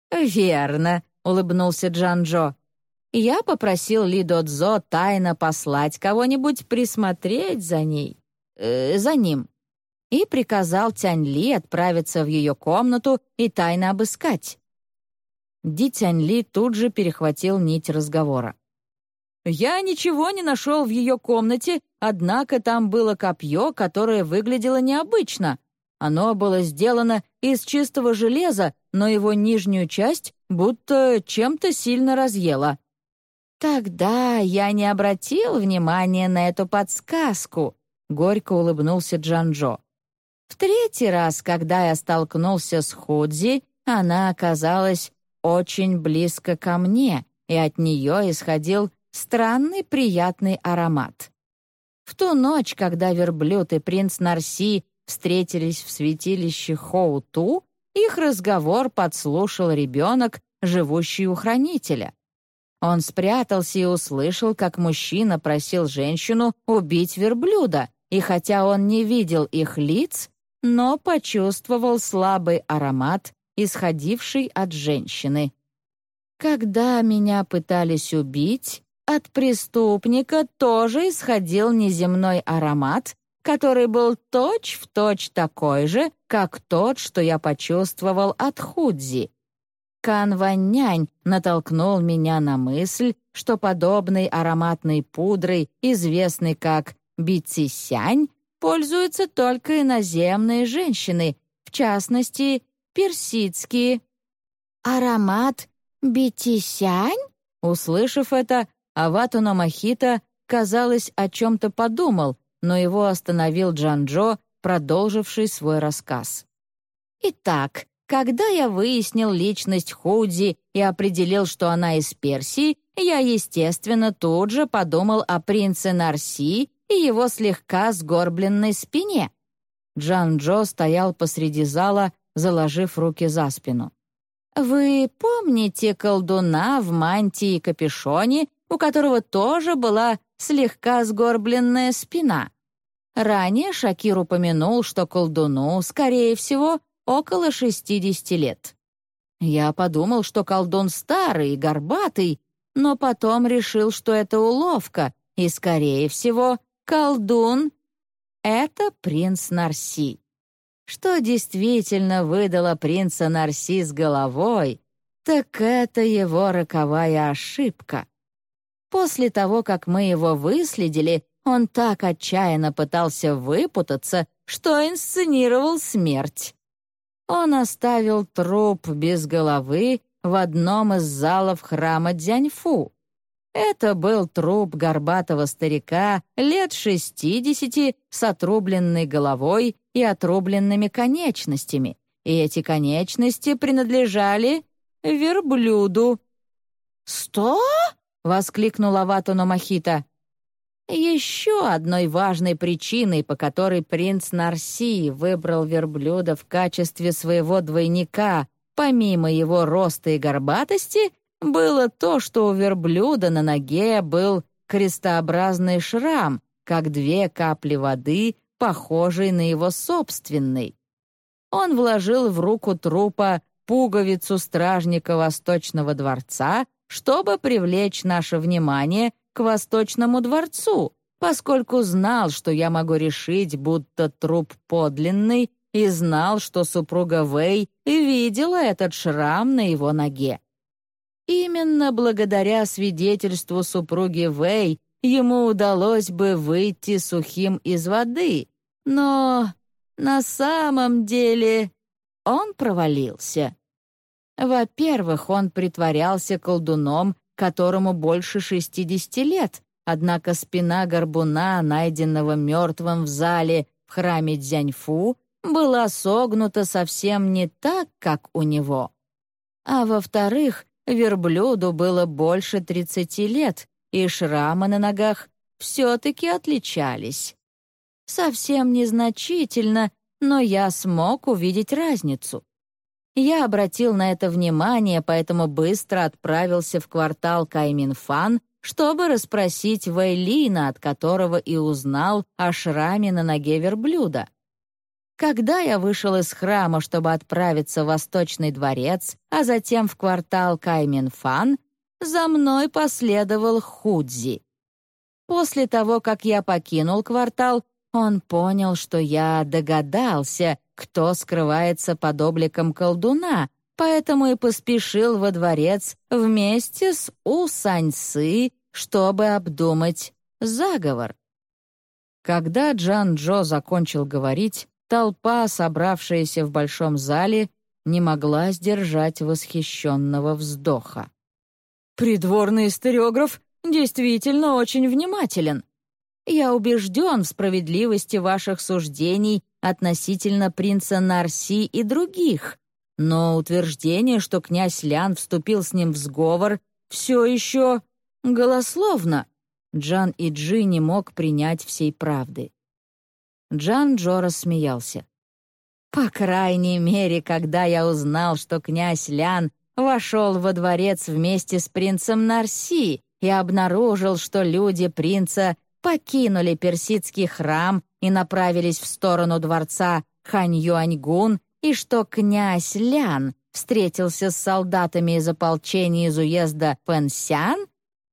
«Верно», — улыбнулся Джан-Джо. «Я попросил Ли Додзо тайно послать кого-нибудь присмотреть за ней, э, за ним, и приказал Тянь Ли отправиться в ее комнату и тайно обыскать. Ди Тянь Ли тут же перехватил нить разговора. «Я ничего не нашел в ее комнате, однако там было копье, которое выглядело необычно. Оно было сделано из чистого железа, но его нижнюю часть будто чем-то сильно разъело». «Тогда я не обратил внимания на эту подсказку», — горько улыбнулся Джанжо. «В третий раз, когда я столкнулся с Худзи, она оказалась очень близко ко мне, и от нее исходил странный приятный аромат. В ту ночь, когда верблюд и принц Нарси встретились в святилище Хоуту, их разговор подслушал ребенок, живущий у хранителя. Он спрятался и услышал, как мужчина просил женщину убить верблюда, и хотя он не видел их лиц, но почувствовал слабый аромат исходивший от женщины. Когда меня пытались убить, от преступника тоже исходил неземной аромат, который был точь-в-точь точь такой же, как тот, что я почувствовал от Худзи. Канваннянь натолкнул меня на мысль, что подобной ароматной пудрой, известной как бицисянь, пользуются только иноземные женщины, в частности, персидские. Аромат бетисянь? Услышав это, Аватуна Махита, казалось, о чем-то подумал, но его остановил Джанджо, продолживший свой рассказ. «Итак, когда я выяснил личность Худи и определил, что она из Персии, я, естественно, тут же подумал о принце Нарси и его слегка сгорбленной спине». Джан-Джо стоял посреди зала, заложив руки за спину. «Вы помните колдуна в мантии и капюшоне, у которого тоже была слегка сгорбленная спина?» Ранее Шакир упомянул, что колдуну, скорее всего, около 60 лет. Я подумал, что колдун старый и горбатый, но потом решил, что это уловка, и, скорее всего, колдун — это принц Нарси. Что действительно выдало принца Нарсис головой, так это его роковая ошибка. После того, как мы его выследили, он так отчаянно пытался выпутаться, что инсценировал смерть. Он оставил труп без головы в одном из залов храма Дзяньфу. Это был труп горбатого старика лет шестидесяти с отрубленной головой и отрубленными конечностями, и эти конечности принадлежали верблюду. «Сто?» — воскликнула Ватуно Махита. Еще одной важной причиной, по которой принц Нарси выбрал верблюда в качестве своего двойника, помимо его роста и горбатости, было то, что у верблюда на ноге был крестообразный шрам, как две капли воды, похожий на его собственный. Он вложил в руку трупа пуговицу стражника Восточного дворца, чтобы привлечь наше внимание к Восточному дворцу, поскольку знал, что я могу решить, будто труп подлинный, и знал, что супруга Вэй видела этот шрам на его ноге. Именно благодаря свидетельству супруги Вэй ему удалось бы выйти сухим из воды, но на самом деле он провалился. Во-первых, он притворялся колдуном, которому больше 60 лет, однако спина горбуна, найденного мертвым в зале в храме Дзяньфу, была согнута совсем не так, как у него. А во-вторых, верблюду было больше 30 лет, и шрамы на ногах все-таки отличались. Совсем незначительно, но я смог увидеть разницу. Я обратил на это внимание, поэтому быстро отправился в квартал Кайминфан, чтобы расспросить Вейлина, от которого и узнал о шраме на ноге верблюда. Когда я вышел из храма, чтобы отправиться в Восточный дворец, а затем в квартал Кайминфан, за мной последовал Худзи. После того, как я покинул квартал, он понял, что я догадался, кто скрывается под обликом колдуна, поэтому и поспешил во дворец вместе с Усаньсы, чтобы обдумать заговор. Когда Джан Джо закончил говорить, толпа, собравшаяся в большом зале, не могла сдержать восхищенного вздоха. «Придворный историограф действительно очень внимателен. Я убежден в справедливости ваших суждений относительно принца Нарси и других, но утверждение, что князь Лян вступил с ним в сговор, все еще голословно. Джан Иджи не мог принять всей правды. Джан Джо рассмеялся. «По крайней мере, когда я узнал, что князь Лян вошел во дворец вместе с принцем Нарси и обнаружил, что люди принца покинули персидский храм и направились в сторону дворца Хань-Юаньгун, и что князь Лян встретился с солдатами из ополчения из уезда Пэнсян,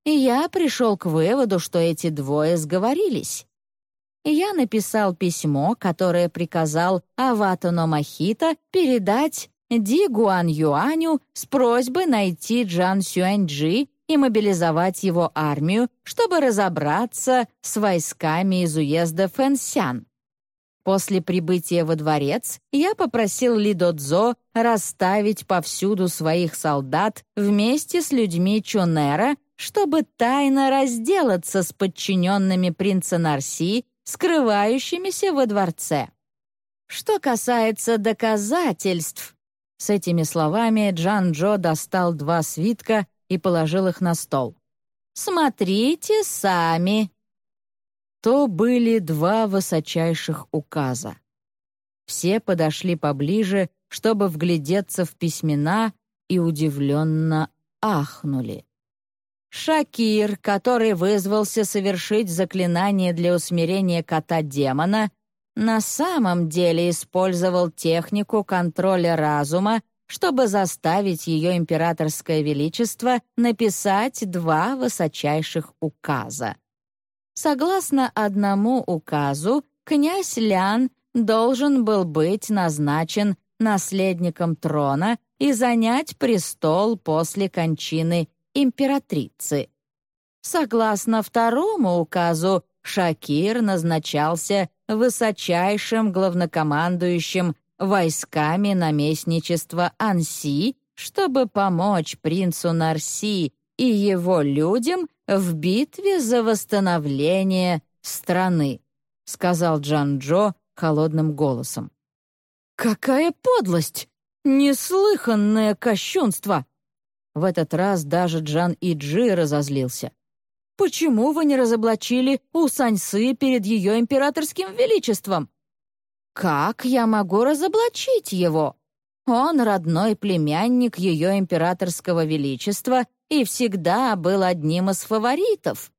и я пришел к выводу, что эти двое сговорились. Я написал письмо, которое приказал Аватано Махита передать Ди Гуан Юаню с просьбой найти Джан Сюаньджи и мобилизовать его армию, чтобы разобраться с войсками из уезда Фэнсян. После прибытия во дворец я попросил Ли Додзо расставить повсюду своих солдат вместе с людьми Чонера, чтобы тайно разделаться с подчиненными принца Нарси, скрывающимися во дворце. Что касается доказательств, с этими словами Джан Джо достал два свитка и положил их на стол. «Смотрите сами». То были два высочайших указа. Все подошли поближе, чтобы вглядеться в письмена, и удивленно ахнули. Шакир, который вызвался совершить заклинание для усмирения кота-демона, на самом деле использовал технику контроля разума чтобы заставить ее императорское величество написать два высочайших указа. Согласно одному указу, князь Лян должен был быть назначен наследником трона и занять престол после кончины императрицы. Согласно второму указу, Шакир назначался высочайшим главнокомандующим войсками наместничества Анси, чтобы помочь принцу Нарси и его людям в битве за восстановление страны», — сказал Джан-Джо холодным голосом. «Какая подлость! Неслыханное кощунство!» В этот раз даже Джан Иджи разозлился. «Почему вы не разоблачили у Саньсы перед ее императорским величеством? Как я могу разоблачить его? Он родной племянник ее императорского величества и всегда был одним из фаворитов.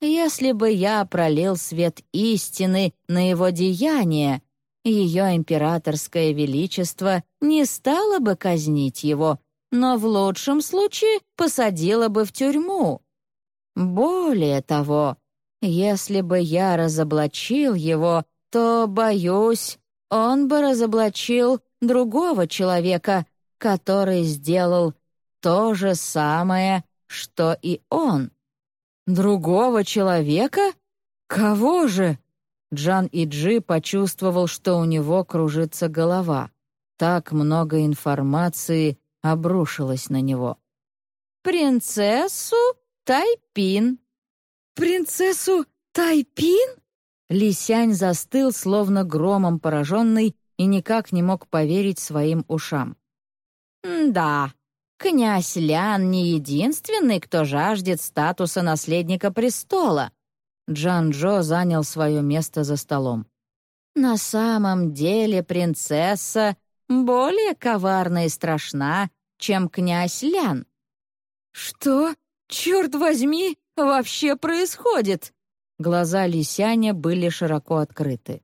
Если бы я пролил свет истины на его деяния, ее императорское величество не стало бы казнить его, но в лучшем случае посадило бы в тюрьму. Более того, если бы я разоблачил его, то, боюсь, он бы разоблачил другого человека, который сделал то же самое, что и он. Другого человека? Кого же? Джан Иджи почувствовал, что у него кружится голова. Так много информации, обрушилась на него. «Принцессу Тайпин». «Принцессу Тайпин?» Лисянь застыл, словно громом пораженный, и никак не мог поверить своим ушам. «Да, князь Лян не единственный, кто жаждет статуса наследника престола». Джан-Джо занял свое место за столом. «На самом деле принцесса более коварна и страшна, чем князь Лян». «Что, черт возьми, вообще происходит?» Глаза Лисяня были широко открыты.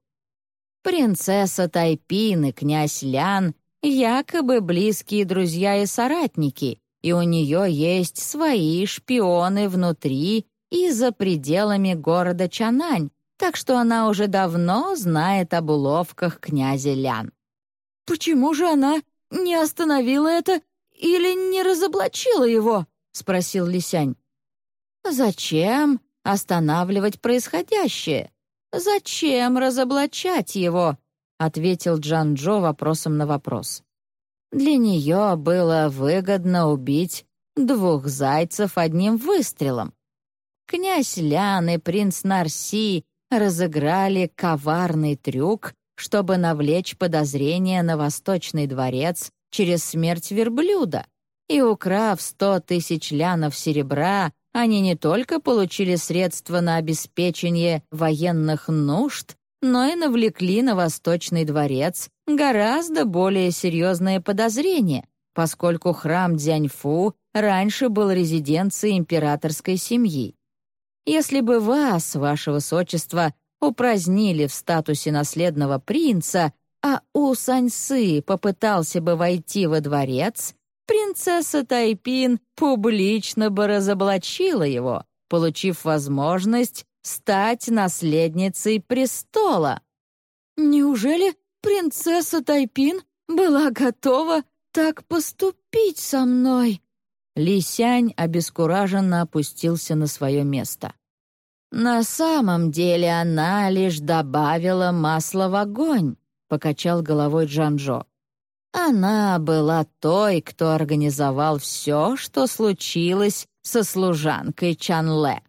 Принцесса Тайпин и князь Лян якобы близкие друзья и соратники, и у нее есть свои шпионы внутри и за пределами города Чанань, так что она уже давно знает об уловках князя Лян. «Почему же она не остановила это или не разоблачила его?» — спросил Лисянь. «Зачем останавливать происходящее? «Зачем разоблачать его?» — ответил Джан-Джо вопросом на вопрос. «Для нее было выгодно убить двух зайцев одним выстрелом. Князь Лян и принц Нарси разыграли коварный трюк, чтобы навлечь подозрения на Восточный дворец через смерть верблюда, и, украв сто тысяч лянов серебра, они не только получили средства на обеспечение военных нужд, но и навлекли на Восточный дворец гораздо более серьезные подозрения, поскольку храм Дзяньфу раньше был резиденцией императорской семьи. Если бы вас, ваше высочество, упразднили в статусе наследного принца, а У Саньсы попытался бы войти во дворец, принцесса Тайпин публично бы разоблачила его, получив возможность стать наследницей престола. Неужели принцесса Тайпин была готова так поступить со мной? Лисянь обескураженно опустился на свое место. «На самом деле она лишь добавила масла в огонь», — покачал головой Джанжо. Она была той, кто организовал все, что случилось со служанкой Чанле.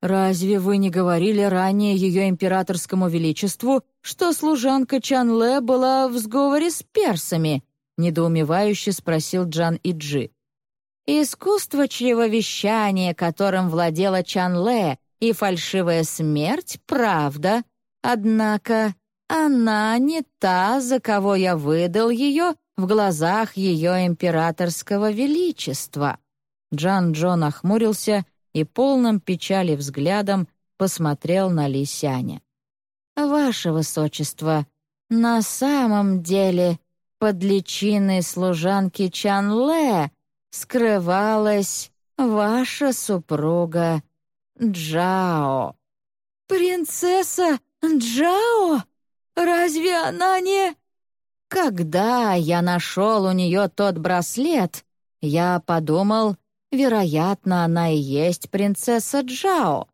«Разве вы не говорили ранее ее императорскому величеству, что служанка Чанле была в сговоре с персами?» — недоумевающе спросил Джан Иджи. «Искусство чревовещания, которым владела Чанле, и фальшивая смерть — правда. Однако она не та, за кого я выдал ее в глазах ее императорского величества». Джан Джо нахмурился и полным печали взглядом посмотрел на Лисяня. «Ваше высочество, на самом деле под личиной служанки Чан Лэ скрывалась ваша супруга Джао». «Принцесса Джао?» Разве она не...» Когда я нашел у нее тот браслет, я подумал, вероятно, она и есть принцесса Джао.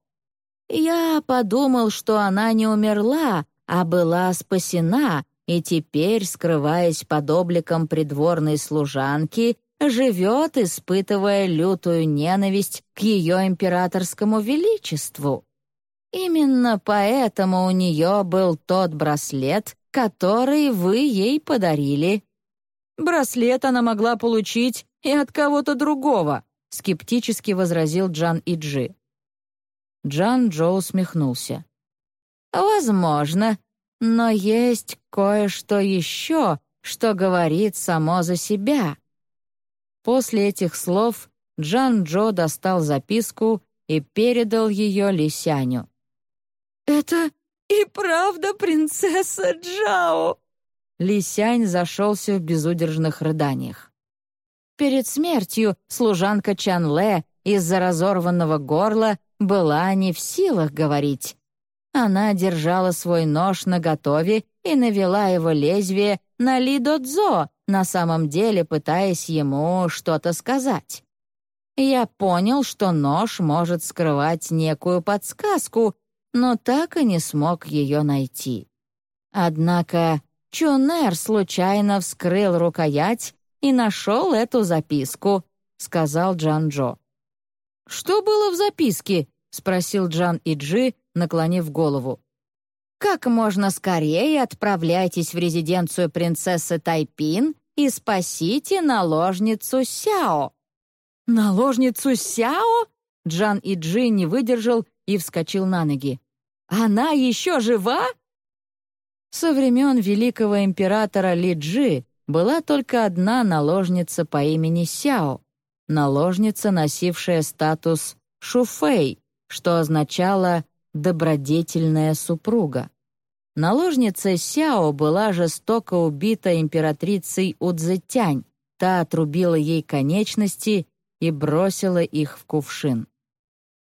Я подумал, что она не умерла, а была спасена, и теперь, скрываясь под обликом придворной служанки, живет, испытывая лютую ненависть к ее императорскому величеству. Именно поэтому у нее был тот браслет, который вы ей подарили». «Браслет она могла получить и от кого-то другого», скептически возразил Джан Иджи. Джан Джо усмехнулся. «Возможно, но есть кое-что еще, что говорит само за себя». После этих слов Джан Джо достал записку и передал ее Лисяню. «Это и правда принцесса Джао!» Лисянь зашелся в безудержных рыданиях. Перед смертью служанка Чан Лэ из-за разорванного горла была не в силах говорить. Она держала свой нож наготове и навела его лезвие на Ли Додзо, на самом деле пытаясь ему что-то сказать. Я понял, что нож может скрывать некую подсказку, но так и не смог ее найти. Однако Чунер случайно вскрыл рукоять, и нашел эту записку», — сказал Джан-Джо. «Что было в записке?» — спросил Джан Иджи, наклонив голову. «Как можно скорее отправляйтесь в резиденцию принцессы Тайпин и спасите наложницу Сяо». «Наложницу Сяо?» Джан Иджи не выдержал и вскочил на ноги. «Она еще жива?» Со времен великого императора Лиджи была только одна наложница по имени Сяо, наложница, носившая статус Шуфэй, что означало «добродетельная супруга». Наложница Сяо была жестоко убита императрицей Удзетянь, та отрубила ей конечности и бросила их в кувшин.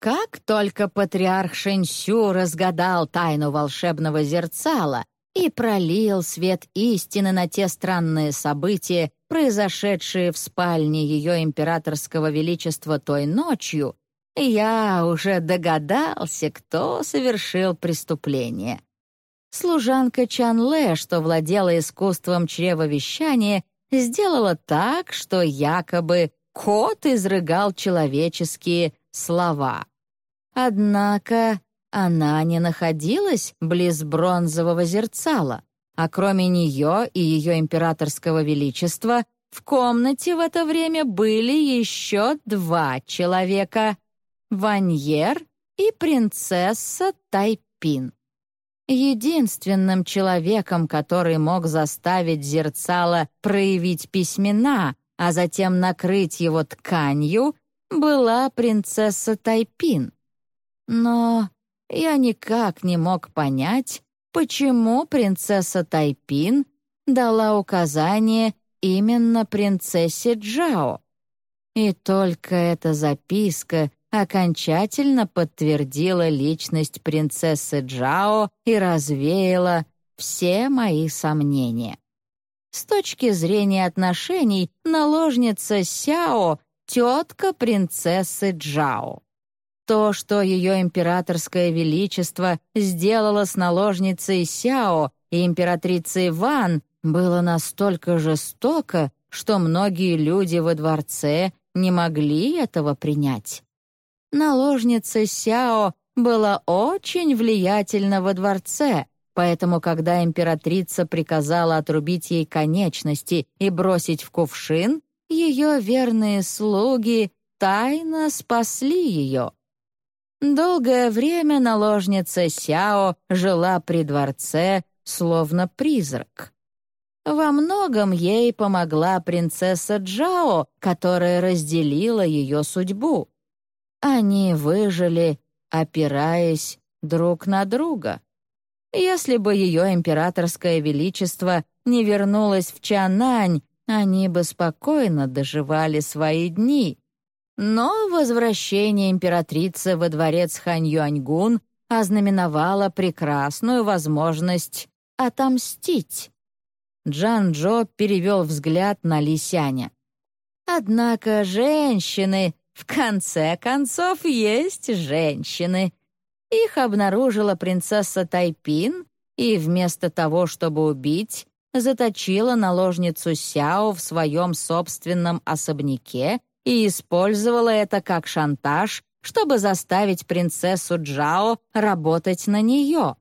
Как только патриарх Шэньсю разгадал тайну волшебного зерцала и пролил свет истины на те странные события, произошедшие в спальне ее императорского величества той ночью, я уже догадался, кто совершил преступление. Служанка Чан Лэ, что владела искусством чревовещания, сделала так, что якобы кот изрыгал человеческие слова. Однако она не находилась близ бронзового зерцала, а кроме нее и ее императорского величества в комнате в это время были еще два человека Ваньер и принцесса Тайпин. Единственным человеком, который мог заставить зерцало проявить письмена, а затем накрыть его тканью, была принцесса Тайпин. Но я никак не мог понять, почему принцесса Тайпин дала указание именно принцессе Джао. И только эта записка окончательно подтвердила личность принцессы Джао и развеяла все мои сомнения. С точки зрения отношений, наложница Сяо — тетка принцессы Джао. То, что ее императорское величество сделало с наложницей Сяо и императрицей Ван, было настолько жестоко, что многие люди во дворце не могли этого принять. Наложница Сяо была очень влиятельна во дворце, поэтому, когда императрица приказала отрубить ей конечности и бросить в кувшин, ее верные слуги тайно спасли ее. Долгое время наложница Сяо жила при дворце, словно призрак. Во многом ей помогла принцесса Джао, которая разделила ее судьбу. Они выжили, опираясь друг на друга. Если бы ее императорское величество не вернулось в Чанань, они бы спокойно доживали свои дни. Но возвращение императрицы во дворец Хань-Юаньгун ознаменовало прекрасную возможность отомстить. Джан-Джо перевел взгляд на Лисяня. «Однако женщины в конце концов, есть женщины. Их обнаружила принцесса Тайпин и вместо того, чтобы убить, заточила наложницу Сяо в своем собственном особняке и использовала это как шантаж, чтобы заставить принцессу Джао работать на нее.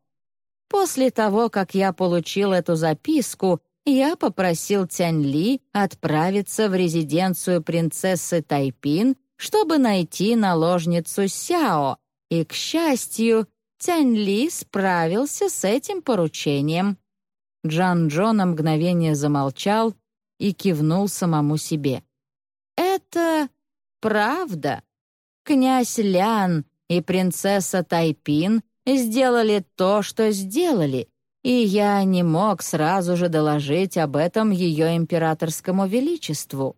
После того, как я получил эту записку, я попросил Тянь Ли отправиться в резиденцию принцессы Тайпин чтобы найти наложницу Сяо, и, к счастью, Тянь Ли справился с этим поручением. Джан Джо на мгновение замолчал и кивнул самому себе. «Это правда. Князь Лян и принцесса Тайпин сделали то, что сделали, и я не мог сразу же доложить об этом ее императорскому величеству.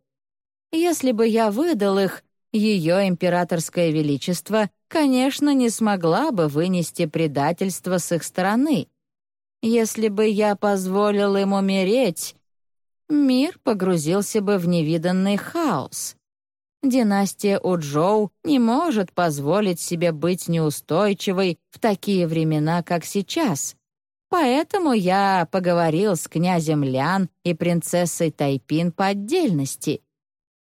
Если бы я выдал их, ее императорское величество, конечно, не смогла бы вынести предательство с их стороны. Если бы я позволил им умереть, мир погрузился бы в невиданный хаос. Династия Уджоу не может позволить себе быть неустойчивой в такие времена, как сейчас. Поэтому я поговорил с князем Лян и принцессой Тайпин по отдельности.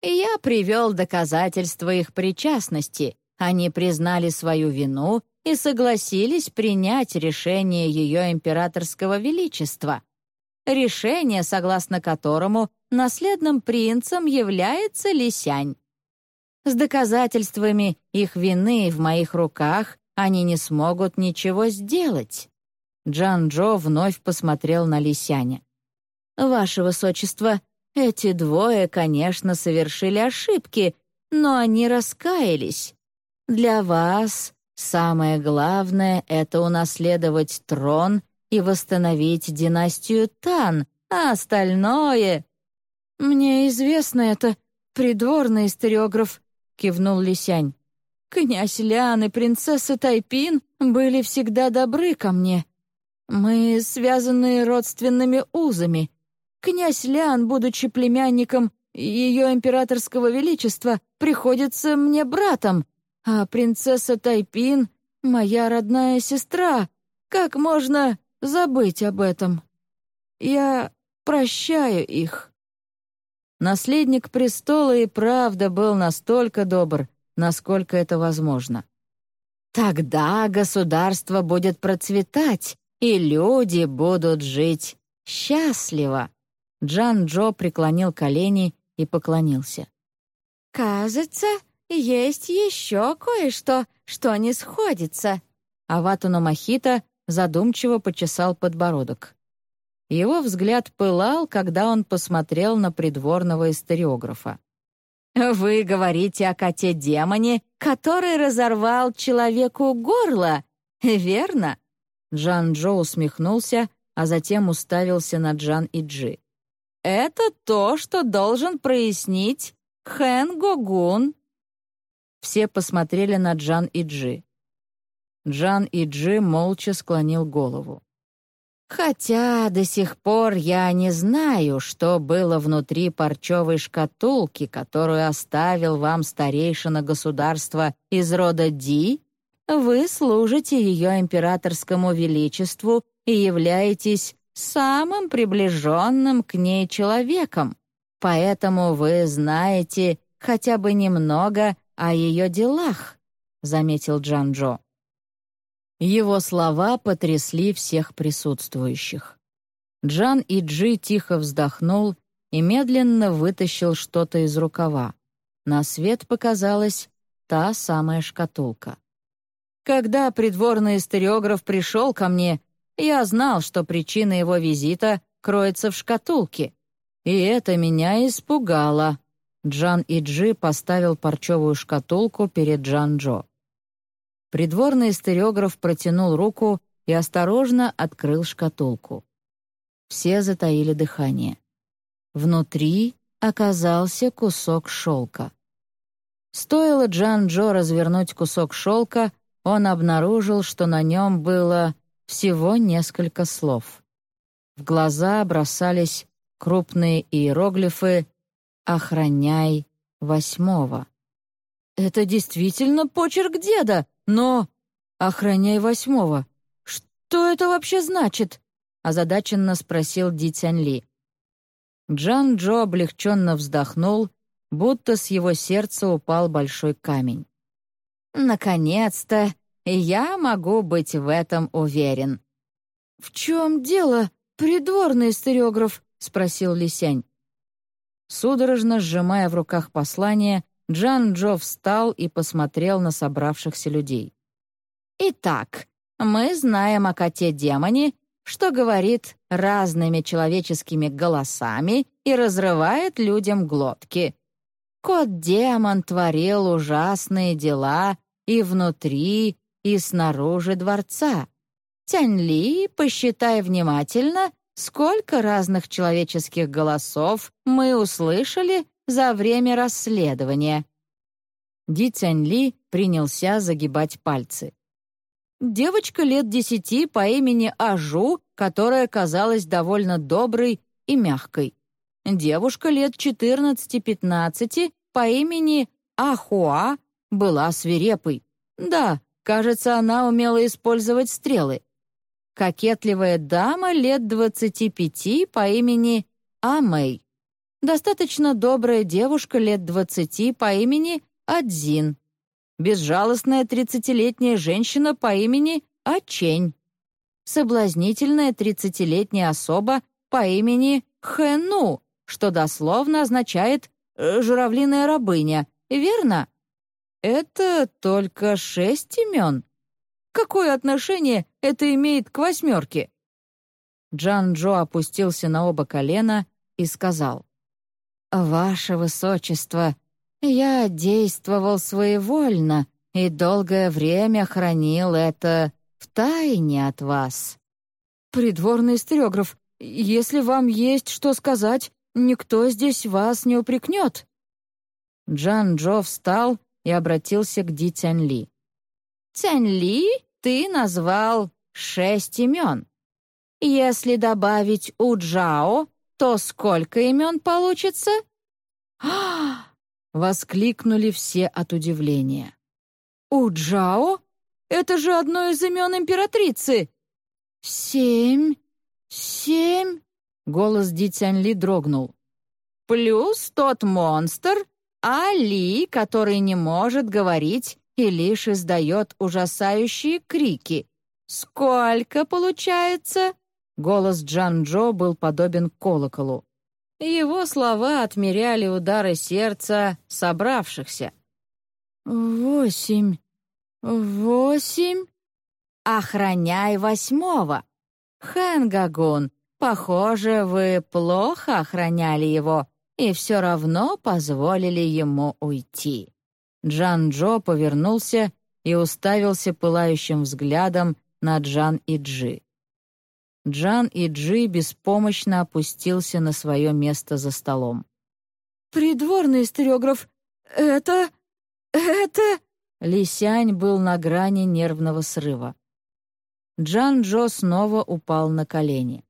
И я привел доказательства их причастности. Они признали свою вину и согласились принять решение ее императорского величества. Решение, согласно которому наследным принцем является Лисянь. С доказательствами их вины в моих руках они не смогут ничего сделать. Джан-Джо вновь посмотрел на Лисяня. «Ваше Высочество, эти двое, конечно, совершили ошибки, но они раскаялись. Для вас самое главное — это унаследовать трон и восстановить династию Тан, а остальное...» «Мне известно это, придворный историограф», — кивнул Лисянь. «Князь Лян и принцесса Тайпин были всегда добры ко мне. Мы связаны родственными узами. Князь Лян, будучи племянником ее императорского величества, приходится мне братом, а принцесса Тайпин — моя родная сестра. Как можно забыть об этом? Я прощаю их». Наследник престола и правда был настолько добр, насколько это возможно. Тогда государство будет процветать, и люди будут жить счастливо. Джан Джо преклонил колени и поклонился. «Кажется, есть еще кое-что, что не сходится». Аватуна Махита задумчиво почесал подбородок. Его взгляд пылал, когда он посмотрел на придворного историографа. «Вы говорите о коте-демоне, который разорвал человеку горло, верно?» Джан Джо усмехнулся, а затем уставился на Джан и Джи. «Это то, что должен прояснить Хэн Гогун». Все посмотрели на Джан и Джи. Джан и Джи молча склонил голову. Хотя до сих пор я не знаю, что было внутри парчевой шкатулки, которую оставил вам старейшина государства из рода Ди, вы служите ее императорскому величеству и являетесь самым приближенным к ней человеком, поэтому вы знаете хотя бы немного о ее делах», — заметил Джанжо. Его слова потрясли всех присутствующих. Джан и Джи тихо вздохнул и медленно вытащил что-то из рукава. На свет показалась та самая шкатулка. Когда придворный историограф пришел ко мне, я знал, что причина его визита кроется в шкатулке. И это меня испугало. Джан и Джи поставил парчевую шкатулку перед Джан-Джо. Придворный стереограф протянул руку и осторожно открыл шкатулку. Все затаили дыхание. Внутри оказался кусок шелка. Стоило Джан Джо развернуть кусок шелка, он обнаружил, что на нем было всего несколько слов. В глаза бросались крупные иероглифы «Охраняй восьмого». «Это действительно почерк деда!» Но... Охраняй восьмого. Что это вообще значит? Озадаченно спросил Ди Ли. Джан Джо облегченно вздохнул, будто с его сердца упал большой камень. «Наконец-то я могу быть в этом уверен». «В чем дело, придворный историограф?» — спросил Лисянь. Судорожно сжимая в руках послание, Джан Джо встал и посмотрел на собравшихся людей. «Итак, мы знаем о коте-демоне, что говорит разными человеческими голосами и разрывает людям глотки. Кот-демон творил ужасные дела и внутри, и снаружи дворца. Тянь-Ли, посчитай внимательно, сколько разных человеческих голосов мы услышали за время расследования». Ди Цянь Ли принялся загибать пальцы. Девочка лет десяти по имени Ажу, которая казалась довольно доброй и мягкой. Девушка лет четырнадцати-пятнадцати по имени Ахуа была свирепой. Да, кажется, она умела использовать стрелы. кокетливая дама лет двадцати пяти по имени Амэй, достаточно добрая девушка лет двадцати по имени Адзин, безжалостная тридцатилетняя женщина по имени Ачень, соблазнительная тридцатилетняя особа по имени Хэну, что дословно означает э, «журавлиная рабыня», верно? Это только шесть имен. Какое отношение это имеет к восьмерке? Джан Джо опустился на оба колена и сказал, «Ваше Высочество, я действовал своевольно и долгое время хранил это в тайне от вас». «Придворный стереограф, если вам есть что сказать, никто здесь вас не упрекнет». Джан Джо встал и обратился к Ди Цянь Ли. «Цянь Ли ты назвал шесть имен. Если добавить Уджао, то сколько имен получится?» «А!» — воскликнули все от удивления. «Уджао? Это же одно из имен императрицы!» «Семь, семь!» — голос Ди Ли дрогнул. «Плюс тот монстр, Али, который не может говорить и лишь издает ужасающие крики. Сколько получается?» Голос Джан-Джо был подобен колоколу. Его слова отмеряли удары сердца собравшихся. «Восемь, восемь? Охраняй восьмого! Хэнгагун, похоже, вы плохо охраняли его и все равно позволили ему уйти». Джан-Джо повернулся и уставился пылающим взглядом на Джан и Джи. Джан и Джи беспомощно опустился на свое место за столом. «Придворный стереограф, это... это...» Лисянь был на грани нервного срыва. Джан Джо снова упал на колени.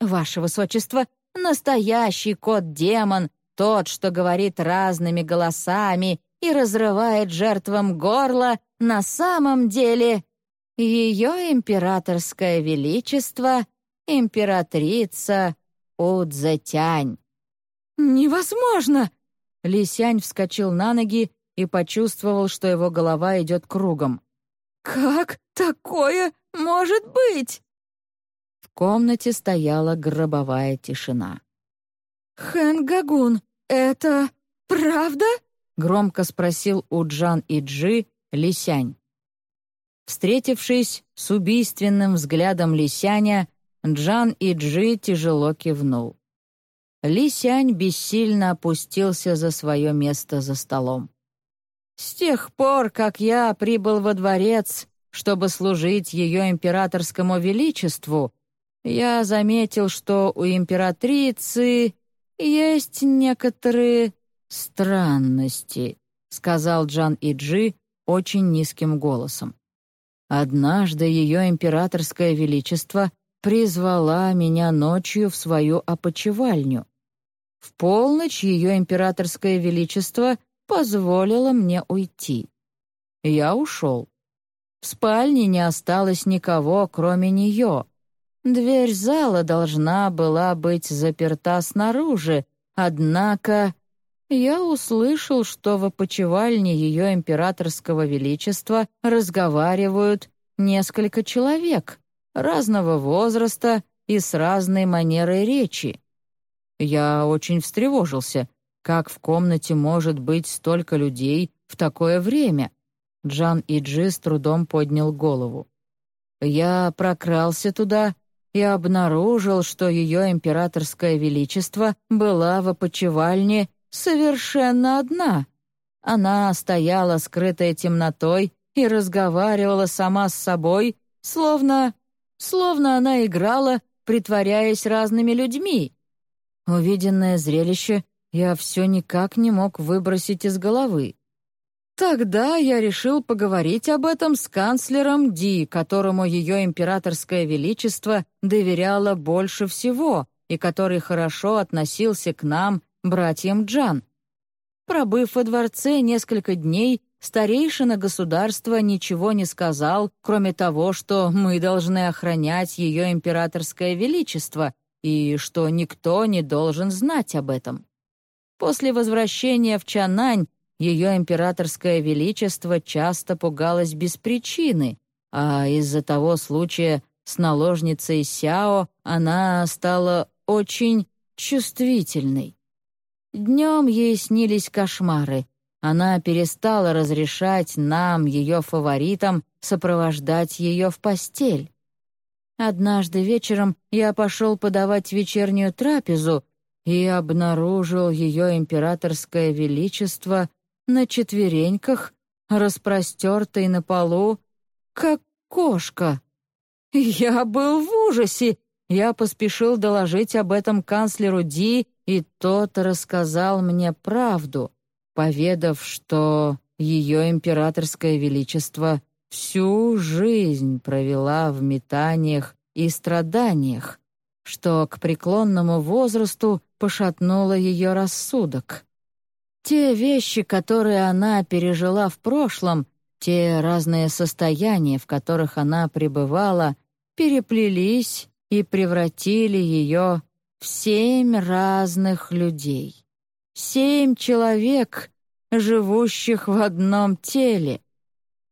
«Ваше высочество, настоящий кот-демон, тот, что говорит разными голосами и разрывает жертвам горло, на самом деле ее императорское величество — императрица Удзетянь. «Невозможно!» Лисянь вскочил на ноги и почувствовал, что его голова идет кругом. «Как такое может быть?» В комнате стояла гробовая тишина. «Хэн Гагун, это правда?» — громко спросил у Джан и Джи Лисянь. Встретившись с убийственным взглядом Лисяня, Джан и Джи тяжело кивнул. Лисянь бессильно опустился за свое место за столом. «С тех пор, как я прибыл во дворец, чтобы служить ее императорскому величеству, я заметил, что у императрицы есть некоторые странности», сказал Джан Иджи очень низким голосом. Однажды ее императорское величество призвала меня ночью в свою опочивальню. В полночь ее императорское величество позволило мне уйти. Я ушел. В спальне не осталось никого, кроме нее. Дверь зала должна была быть заперта снаружи, однако я услышал, что в опочивальне ее императорского величества разговаривают несколько человек разного возраста и с разной манерой речи. Я очень встревожился. Как в комнате может быть столько людей в такое время? Джан Иджи с трудом поднял голову. Я прокрался туда и обнаружил, что ее императорское величество была в опочивальне совершенно одна. Она стояла, скрытая темнотой, и разговаривала сама с собой, словно... словно она играла, притворяясь разными людьми. Увиденное зрелище я все никак не мог выбросить из головы. Тогда я решил поговорить об этом с канцлером Ди, которому ее императорское величество доверяло больше всего и который хорошо относился к нам, братьям Джан. Пробыв во дворце несколько дней, старейшина государства ничего не сказал, кроме того, что мы должны охранять ее императорское величество и что никто не должен знать об этом. После возвращения в Чанань ее императорское величество часто пугалось без причины, а из-за того случая с наложницей Сяо она стала очень чувствительной. Днем ей снились кошмары. Она перестала разрешать нам, ее фаворитам, сопровождать ее в постель. Однажды вечером я пошел подавать вечернюю трапезу и обнаружил ее императорское величество на четвереньках, распростертой на полу, как кошка. Я был в ужасе. Я поспешил доложить об этом канцлеру Ди, и тот рассказал мне правду, поведав, что ее императорское величество всю жизнь провела в метаниях и страданиях, что к преклонному возрасту пошатнуло ее рассудок. Те вещи, которые она пережила в прошлом, те разные состояния, в которых она пребывала, переплелись и превратили ее семь разных людей. Семь человек, живущих в одном теле.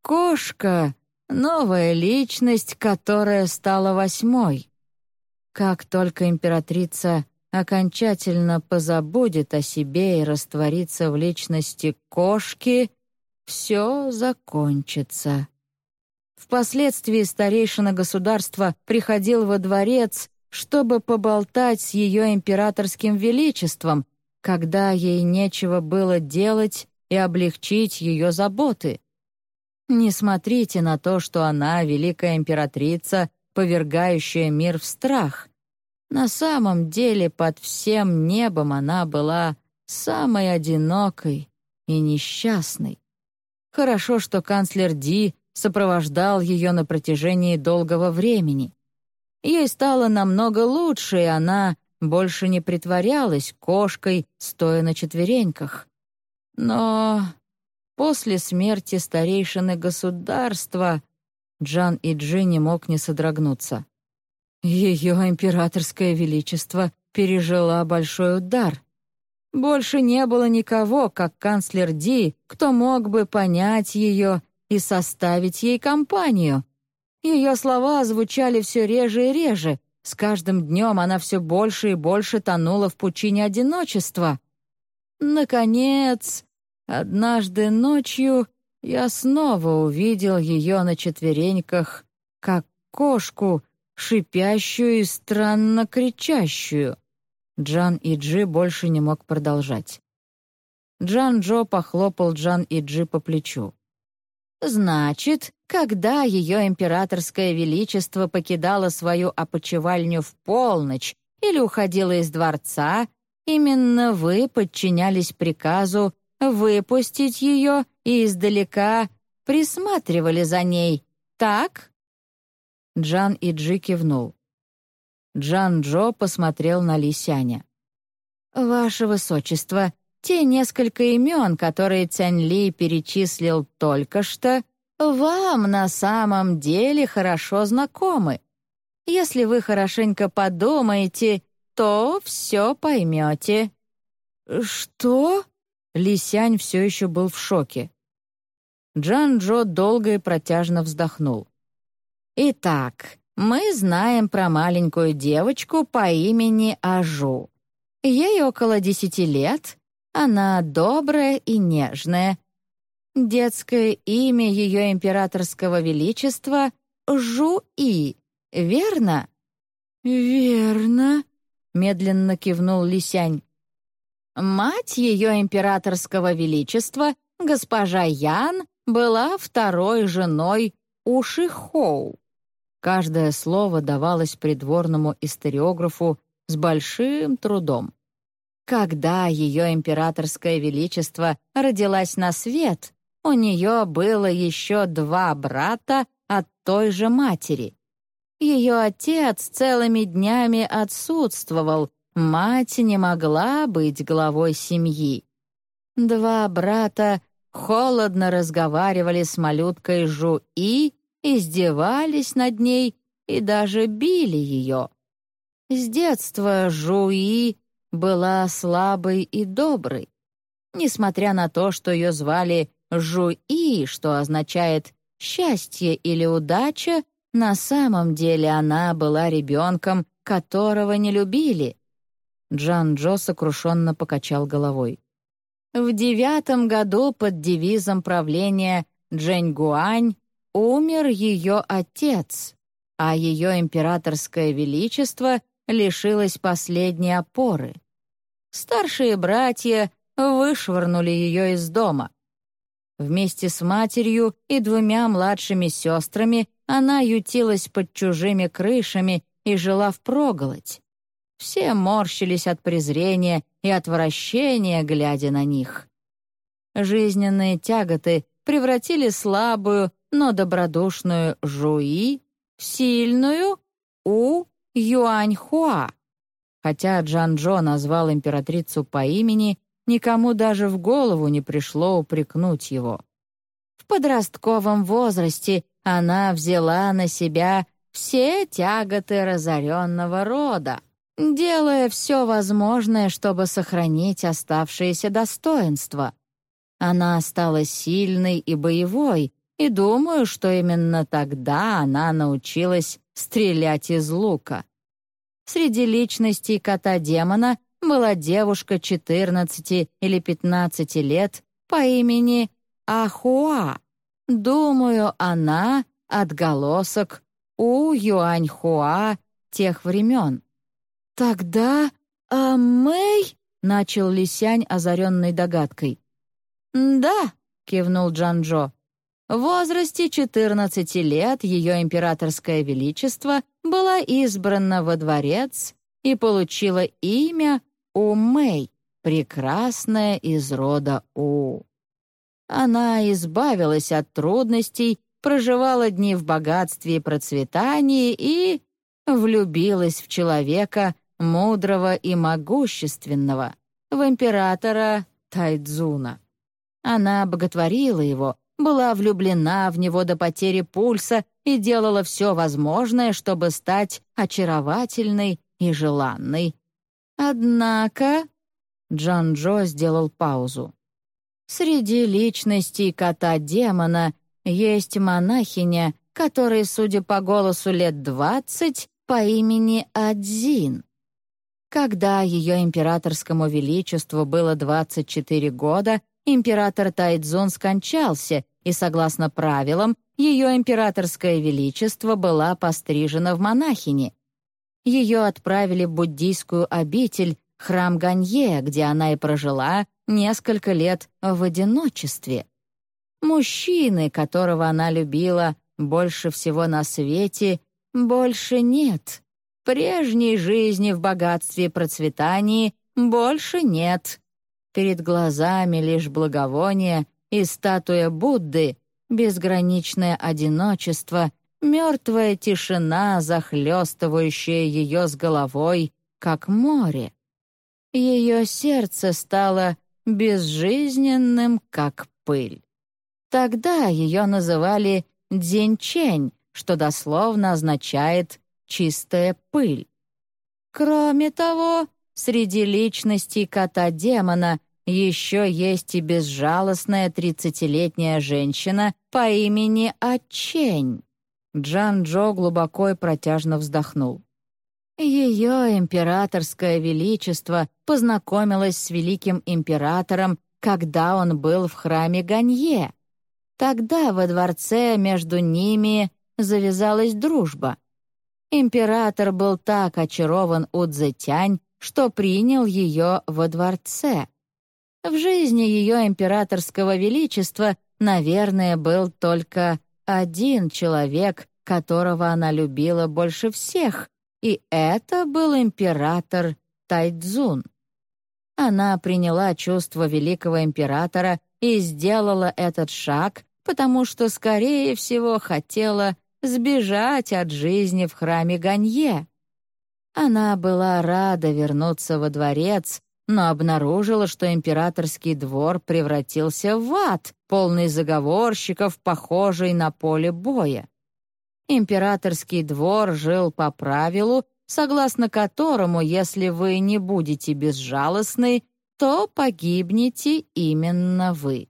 Кошка — новая личность, которая стала восьмой. Как только императрица окончательно позабудет о себе и растворится в личности кошки, все закончится. Впоследствии старейшина государства приходил во дворец, чтобы поболтать с ее императорским величеством, когда ей нечего было делать и облегчить ее заботы. Не смотрите на то, что она, великая императрица, повергающая мир в страх. На самом деле под всем небом она была самой одинокой и несчастной. Хорошо, что канцлер Ди сопровождал ее на протяжении долгого времени. Ей стало намного лучше, и она больше не притворялась кошкой, стоя на четвереньках. Но после смерти старейшины государства Джан и Джи не мог не содрогнуться. Ее императорское величество пережила большой удар. Больше не было никого, как канцлер Ди, кто мог бы понять ее и составить ей компанию. Ее слова звучали все реже и реже. С каждым днем она все больше и больше тонула в пучине одиночества. Наконец, однажды ночью я снова увидел ее на четвереньках, как кошку, шипящую и странно кричащую. Джан и Джи больше не мог продолжать. Джан Джо похлопал Джан и Джи по плечу. «Значит, когда ее императорское величество покидало свою опочивальню в полночь или уходило из дворца, именно вы подчинялись приказу выпустить ее и издалека присматривали за ней, так?» Джан Иджи кивнул. Джан Джо посмотрел на Лисяня. «Ваше Высочество, те несколько имен, которые Цянь Ли перечислил только что, вам на самом деле хорошо знакомы. Если вы хорошенько подумаете, то все поймете». «Что?» Лисянь все еще был в шоке. Джан Джо долго и протяжно вздохнул. Итак, мы знаем про маленькую девочку по имени Ажу. Ей около десяти лет, она добрая и нежная. Детское имя ее императорского величества — Жу-И, верно? «Верно», — медленно кивнул Лисянь. Мать ее императорского величества, госпожа Ян, была второй женой Уши Хоу. Каждое слово давалось придворному историографу с большим трудом. Когда ее императорское величество родилась на свет, у нее было еще два брата от той же матери. Ее отец целыми днями отсутствовал, мать не могла быть главой семьи. Два брата холодно разговаривали с малюткой Жу-И, издевались над ней и даже били ее. С детства Жу-И была слабой и доброй. Несмотря на то, что ее звали Жу-И, что означает «счастье» или «удача», на самом деле она была ребенком, которого не любили. Джан Джо сокрушенно покачал головой. В девятом году под девизом правления Джэнь Гуань умер ее отец, а ее императорское величество лишилось последней опоры. Старшие братья вышвырнули ее из дома. Вместе с матерью и двумя младшими сестрами она ютилась под чужими крышами и жила впроголодь. Все морщились от презрения и отвращения, глядя на них. Жизненные тяготы превратили слабую, но добродушную Жуи в сильную У Юаньхуа. Хотя Джан-Джо назвал императрицу по имени, никому даже в голову не пришло упрекнуть его. В подростковом возрасте она взяла на себя все тяготы разоренного рода, делая все возможное, чтобы сохранить оставшееся достоинство. Она стала сильной и боевой, и думаю, что именно тогда она научилась стрелять из лука. Среди личностей кота-демона была девушка 14 или 15 лет по имени Ахуа. Думаю, она — отголосок у Юаньхуа тех времен. «Тогда... А Мэй?» — начал Лисянь, озаренной догадкой. «Да», — кивнул Джанжо. В возрасте 14 лет ее императорское величество была избрана во дворец и получила имя Умэй, прекрасная из рода У. Она избавилась от трудностей, проживала дни в богатстве и процветании и влюбилась в человека, мудрого и могущественного, в императора Тайдзуна. Она боготворила его, была влюблена в него до потери пульса и делала все возможное, чтобы стать очаровательной и желанной. Однако Джан Джо сделал паузу. Среди личностей кота-демона есть монахиня, которой, судя по голосу, лет двадцать, по имени Адзин. Когда ее императорскому величеству было 24 года, император Тайдзун скончался, и, согласно правилам, ее императорское величество была пострижена в монахини. Ее отправили в буддийскую обитель, храм Ганье, где она и прожила несколько лет в одиночестве. Мужчины, которого она любила больше всего на свете, больше нет. Прежней жизни в богатстве и процветании больше нет. Перед глазами лишь благовоние и статуя Будды, безграничное одиночество, мертвая тишина, захлестывающая ее с головой, как море. Ее сердце стало безжизненным, как пыль. Тогда ее называли «дзенчень», что дословно означает чистая пыль. Кроме того, среди личностей кота-демона еще есть и безжалостная тридцатилетняя женщина по имени Ачень. Джан Джо глубоко и протяжно вздохнул. Ее императорское величество познакомилось с великим императором, когда он был в храме Ганье. Тогда во дворце между ними завязалась дружба. Император был так очарован Удзетянь, что принял ее во дворце. В жизни ее императорского величества, наверное, был только один человек, которого она любила больше всех, и это был император Тайдзун. Она приняла чувство великого императора и сделала этот шаг, потому что, скорее всего, хотела сбежать от жизни в храме Ганье. Она была рада вернуться во дворец, но обнаружила, что императорский двор превратился в ад, полный заговорщиков, похожий на поле боя. Императорский двор жил по правилу, согласно которому, если вы не будете безжалостны, то погибнете именно вы.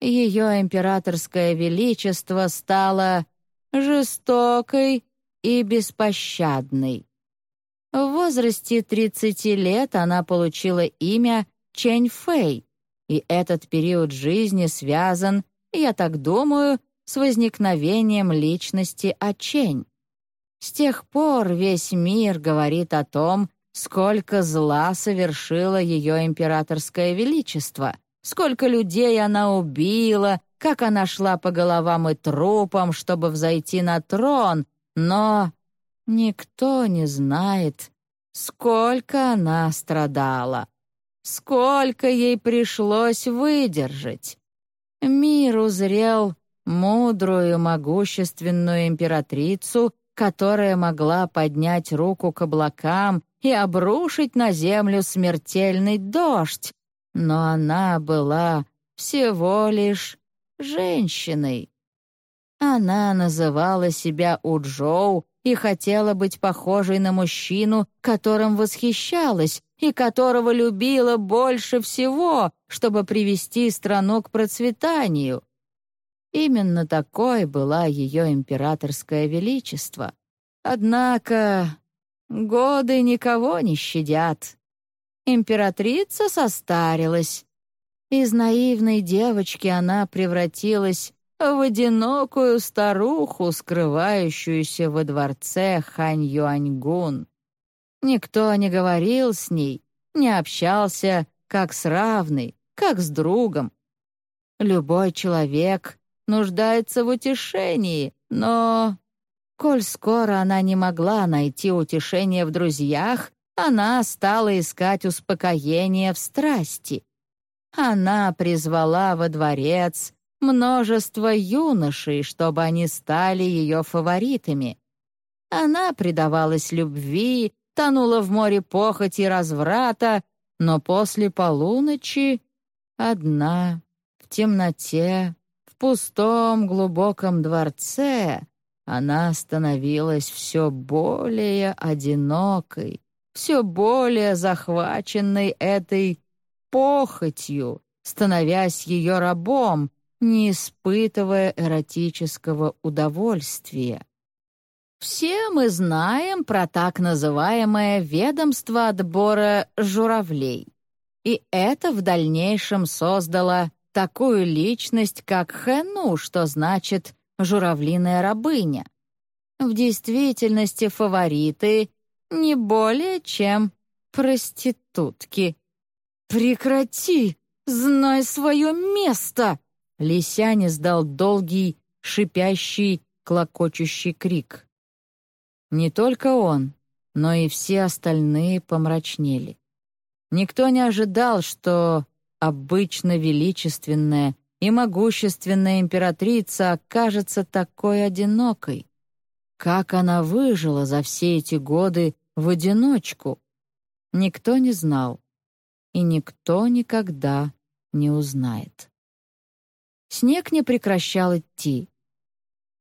Ее императорское величество стало жестокой и беспощадной. В возрасте 30 лет она получила имя Чэнь Фэй, и этот период жизни связан, я так думаю, с возникновением личности Ачень. С тех пор весь мир говорит о том, сколько зла совершило ее императорское величество, сколько людей она убила, как она шла по головам и трупам, чтобы взойти на трон, но Никто не знает, сколько она страдала, сколько ей пришлось выдержать. Мир узрел мудрую, могущественную императрицу, которая могла поднять руку к облакам и обрушить на землю смертельный дождь, но она была всего лишь женщиной. Она называла себя Уджоу и хотела быть похожей на мужчину, которым восхищалась и которого любила больше всего, чтобы привести страну к процветанию. Именно такой была ее императорское величество. Однако годы никого не щадят. Императрица состарилась. Из наивной девочки она превратилась в одинокую старуху, скрывающуюся во дворце Хань-Юаньгун. Никто не говорил с ней, не общался как с равной, как с другом. Любой человек нуждается в утешении, но... Коль скоро она не могла найти утешение в друзьях, она стала искать успокоение в страсти. Она призвала во дворец множество юношей, чтобы они стали ее фаворитами. Она предавалась любви, тонула в море похоти и разврата, но после полуночи одна, в темноте, в пустом глубоком дворце, она становилась все более одинокой, все более захваченной этой похотью, становясь ее рабом, не испытывая эротического удовольствия. Все мы знаем про так называемое ведомство отбора журавлей. И это в дальнейшем создало такую личность, как Хэну, что значит «журавлиная рабыня». В действительности фавориты не более чем проститутки. «Прекрати! Знай свое место!» Лисянь издал долгий, шипящий, клокочущий крик. Не только он, но и все остальные помрачнели. Никто не ожидал, что обычно величественная и могущественная императрица окажется такой одинокой. Как она выжила за все эти годы в одиночку? Никто не знал, и никто никогда не узнает. Снег не прекращал идти.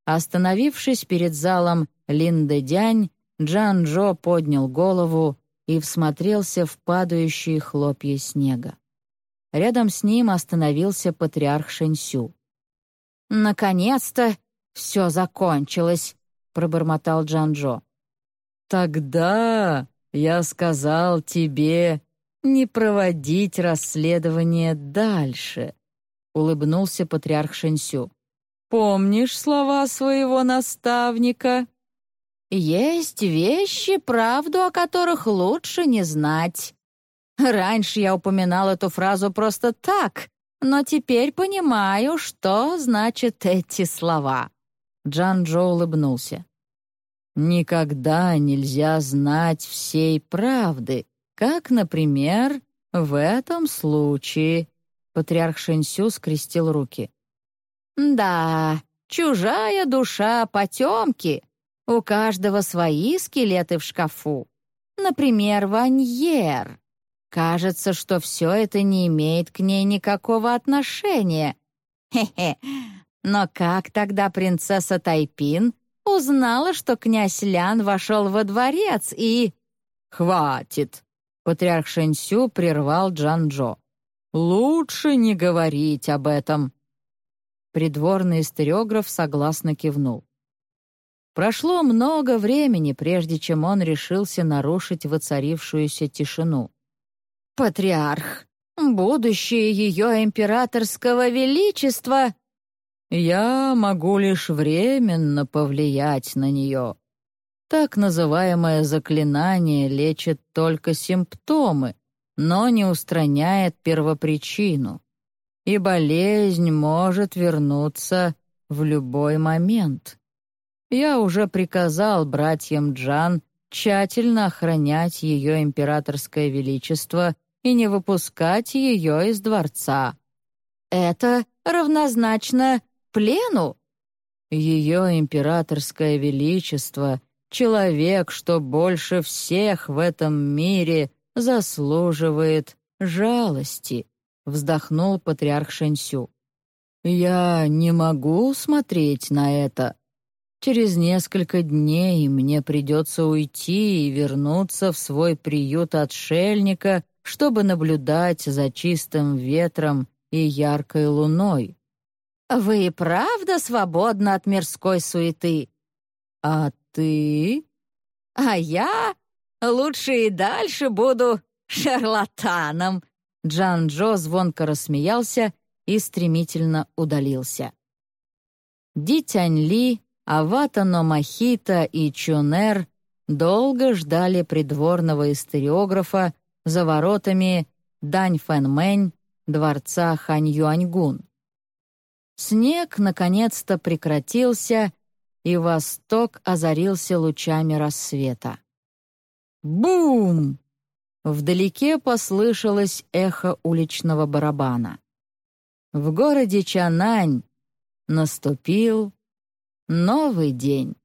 Остановившись перед залом Линде-Дянь, Джан-Джо поднял голову и всмотрелся в падающие хлопья снега. Рядом с ним остановился патриарх Шэньсю. «Наконец-то все закончилось», — пробормотал Джан-Джо. «Тогда я сказал тебе не проводить расследование дальше», улыбнулся патриарх Шэньсю. «Помнишь слова своего наставника?» «Есть вещи, правду о которых лучше не знать. Раньше я упоминал эту фразу просто так, но теперь понимаю, что значат эти слова». Джан Джо улыбнулся. «Никогда нельзя знать всей правды, как, например, в этом случае», Патриарх Шэньсю скрестил руки. «Да, чужая душа потемки. У каждого свои скелеты в шкафу. Например, Ваньер. Кажется, что все это не имеет к ней никакого отношения. Хе-хе. Но как тогда принцесса Тайпин узнала, что князь Лян вошел во дворец и... «Хватит!» — патриарх Шэньсю прервал Джан-Джо. «Лучше не говорить об этом». Придворный историограф согласно кивнул. Прошло много времени, прежде чем он решился нарушить воцарившуюся тишину. «Патриарх, будущее ее императорского величества...» «Я могу лишь временно повлиять на нее. Так называемое заклинание лечит только симптомы, но не устраняет первопричину, и болезнь может вернуться в любой момент». Я уже приказал братьям Джан тщательно охранять ее императорское величество и не выпускать ее из дворца. Это равнозначно плену? Ее императорское величество — человек, что больше всех в этом мире заслуживает жалости, вздохнул патриарх Шэньсю. Я не могу смотреть на это. Через несколько дней мне придется уйти и вернуться в свой приют отшельника, чтобы наблюдать за чистым ветром и яркой луной. Вы и правда свободны от мирской суеты? А ты? А я лучше и дальше буду шарлатаном. Джан-Джо звонко рассмеялся и стремительно удалился. Ди Тянь-Ли Аватано Махита и Чунер долго ждали придворного историографа за воротами Дань Фэнмэнь дворца Хань Юаньгун. Снег наконец-то прекратился, и восток озарился лучами рассвета. Бум! Вдалеке послышалось эхо уличного барабана. В городе Чанань наступил Новый день.